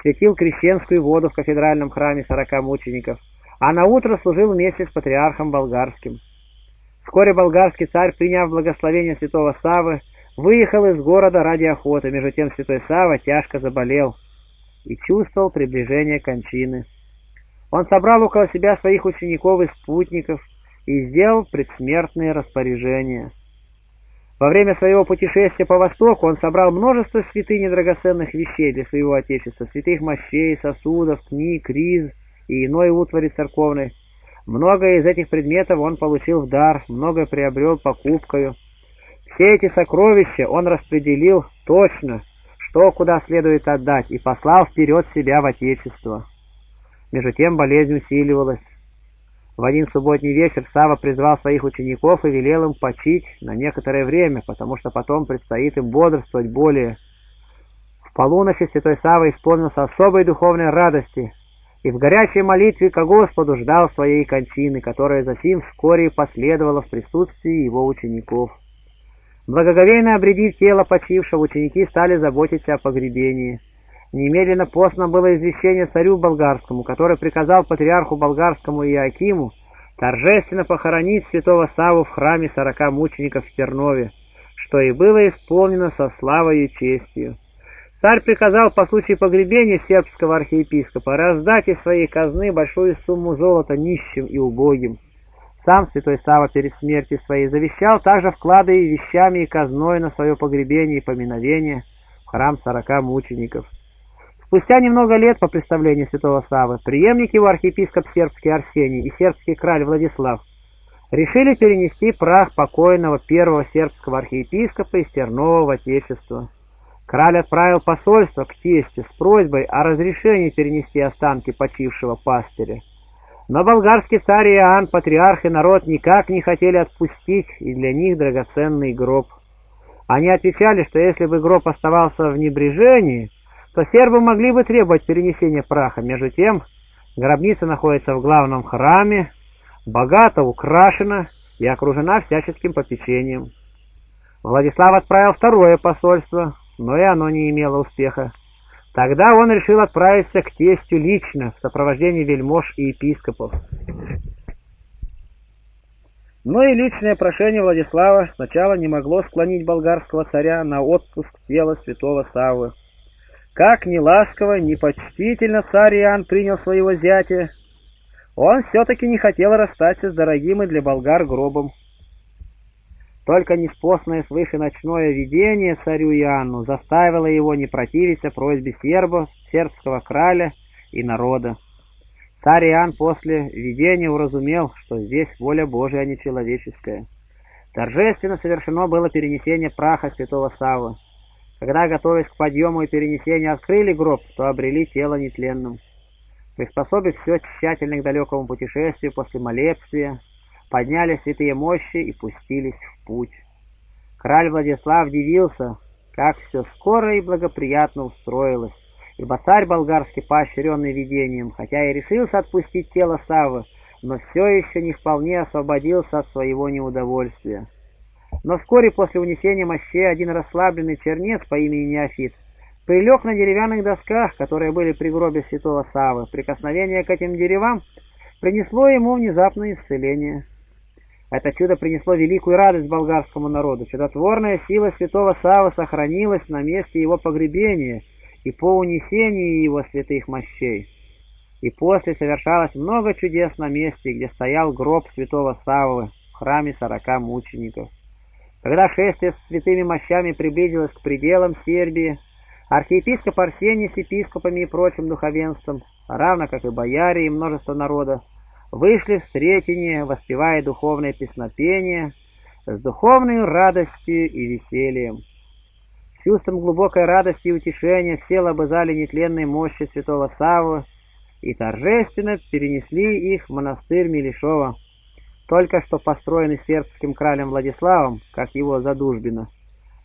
светил крещенскую воду в кафедральном храме сорока мучеников, а на утро служил вместе с патриархом болгарским. Вскоре болгарский царь, приняв благословение святого Савы, выехал из города ради охоты, между тем святой Сава тяжко заболел и чувствовал приближение кончины. Он собрал около себя своих учеников и спутников и сделал предсмертные распоряжения. Во время своего путешествия по Востоку он собрал множество святынь и драгоценных вещей для своего Отечества, святых мощей, сосудов, книг, риз и иной утвари церковной. Многое из этих предметов он получил в дар, многое приобрел покупкою. Все эти сокровища он распределил точно, что куда следует отдать, и послал вперед себя в Отечество. Между тем болезнь усиливалась. В один субботний вечер Сава призвал своих учеников и велел им почить на некоторое время, потому что потом предстоит им бодрствовать более. В полуночи святой Савва исполнился особой духовной радости и в горячей молитве к Господу ждал своей кончины, которая затем вскоре последовала в присутствии его учеников. Благоговейно обредив тело почившего, ученики стали заботиться о погребении. Немедленно постно было извещение царю болгарскому, который приказал патриарху болгарскому Иоакиму торжественно похоронить святого Саву в храме сорока мучеников в Тернове, что и было исполнено со славой и честью. Царь приказал по случаю погребения сербского архиепископа раздать из своей казны большую сумму золота нищим и убогим. Сам святой Сава перед смертью своей завещал также вклады и вещами и казной на свое погребение и поминовение в храм сорока мучеников. Спустя немного лет по представлению святого Савы, преемник его архиепископ сербский Арсений и сербский краль Владислав решили перенести прах покойного первого сербского архиепископа из Тернова в Отечество. Краль отправил посольство к тесте с просьбой о разрешении перенести останки почившего пастыря. Но болгарский царь Иоанн, патриарх и народ никак не хотели отпустить и для них драгоценный гроб. Они отвечали, что если бы гроб оставался в небрежении, то сербы могли бы требовать перенесения праха. Между тем, гробница находится в главном храме, богато украшена и окружена всяческим попечением. Владислав отправил второе посольство, но и оно не имело успеха. Тогда он решил отправиться к тестю лично в сопровождении вельмож и епископов. Но и личное прошение Владислава сначала не могло склонить болгарского царя на отпуск тела святого Саввы. Как ни ласково, ни почтительно царь Иоанн принял своего зятя, он все-таки не хотел расстаться с дорогим и для болгар гробом. Только неспосное свыше ночное видение царю Иоанну заставило его не противиться просьбе сербов, сербского краля и народа. Царь Иоанн после видения уразумел, что здесь воля Божия, а не человеческая. Торжественно совершено было перенесение праха святого Саввы. Когда, готовясь к подъему и перенесению, открыли гроб, то обрели тело нетленным. Приспособив все тщательно к далекому путешествию после молебствия, подняли святые мощи и пустились в путь. Краль Владислав дивился, как все скоро и благоприятно устроилось, ибо царь болгарский, поощренный видением, хотя и решился отпустить тело Саввы, но все еще не вполне освободился от своего неудовольствия. Но вскоре после унесения мощей один расслабленный чернец по имени Неофит прилег на деревянных досках, которые были при гробе святого Савы. Прикосновение к этим деревам принесло ему внезапное исцеление. Это чудо принесло великую радость болгарскому народу. Чудотворная сила святого Савы сохранилась на месте его погребения и по унесению его святых мощей. И после совершалось много чудес на месте, где стоял гроб святого Саввы в храме сорока мучеников. Когда шествие с святыми мощами приблизилось к пределам Сербии, архиепископ Арсений с епископами и прочим духовенством, равно как и бояре и множество народа, вышли в Сретение, воспевая духовное песнопение с духовной радостью и весельем. чувством глубокой радости и утешения все лобызали нетленные мощи святого Саввы и торжественно перенесли их в монастырь Мелешова, только что построенный сербским кралем Владиславом, как его задужбина.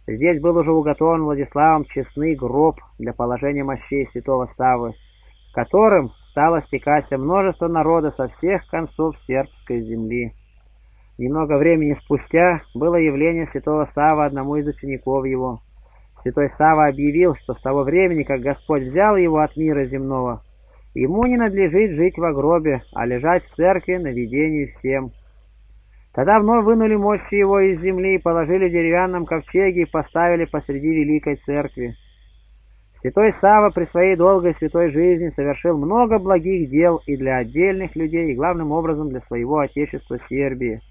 Здесь был уже уготован Владиславом честный гроб для положения мощей святого Саввы, которым стало стекаться множество народа со всех концов сербской земли. Немного времени спустя было явление святого Савва одному из учеников его. Святой Савва объявил, что с того времени, как Господь взял его от мира земного, ему не надлежит жить в гробе, а лежать в церкви на видении всем. Тогда вновь вынули мощи его из земли, положили в деревянном ковчеге и поставили посреди великой церкви. Святой Сава при своей долгой святой жизни совершил много благих дел и для отдельных людей, и главным образом для своего отечества Сербии,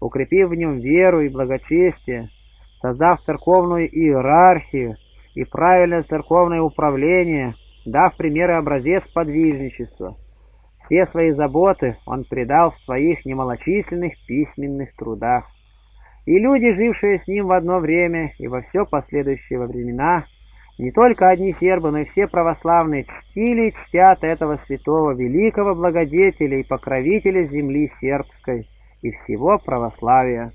укрепив в нем веру и благочестие, создав церковную иерархию и правильное церковное управление, дав пример и образец подвижничества – все свои заботы он предал в своих немалочисленных письменных трудах. И люди, жившие с ним в одно время и во все последующие времена, не только одни сербы, но и все православные, чтили и чтят этого святого великого благодетеля и покровителя земли сербской и всего православия.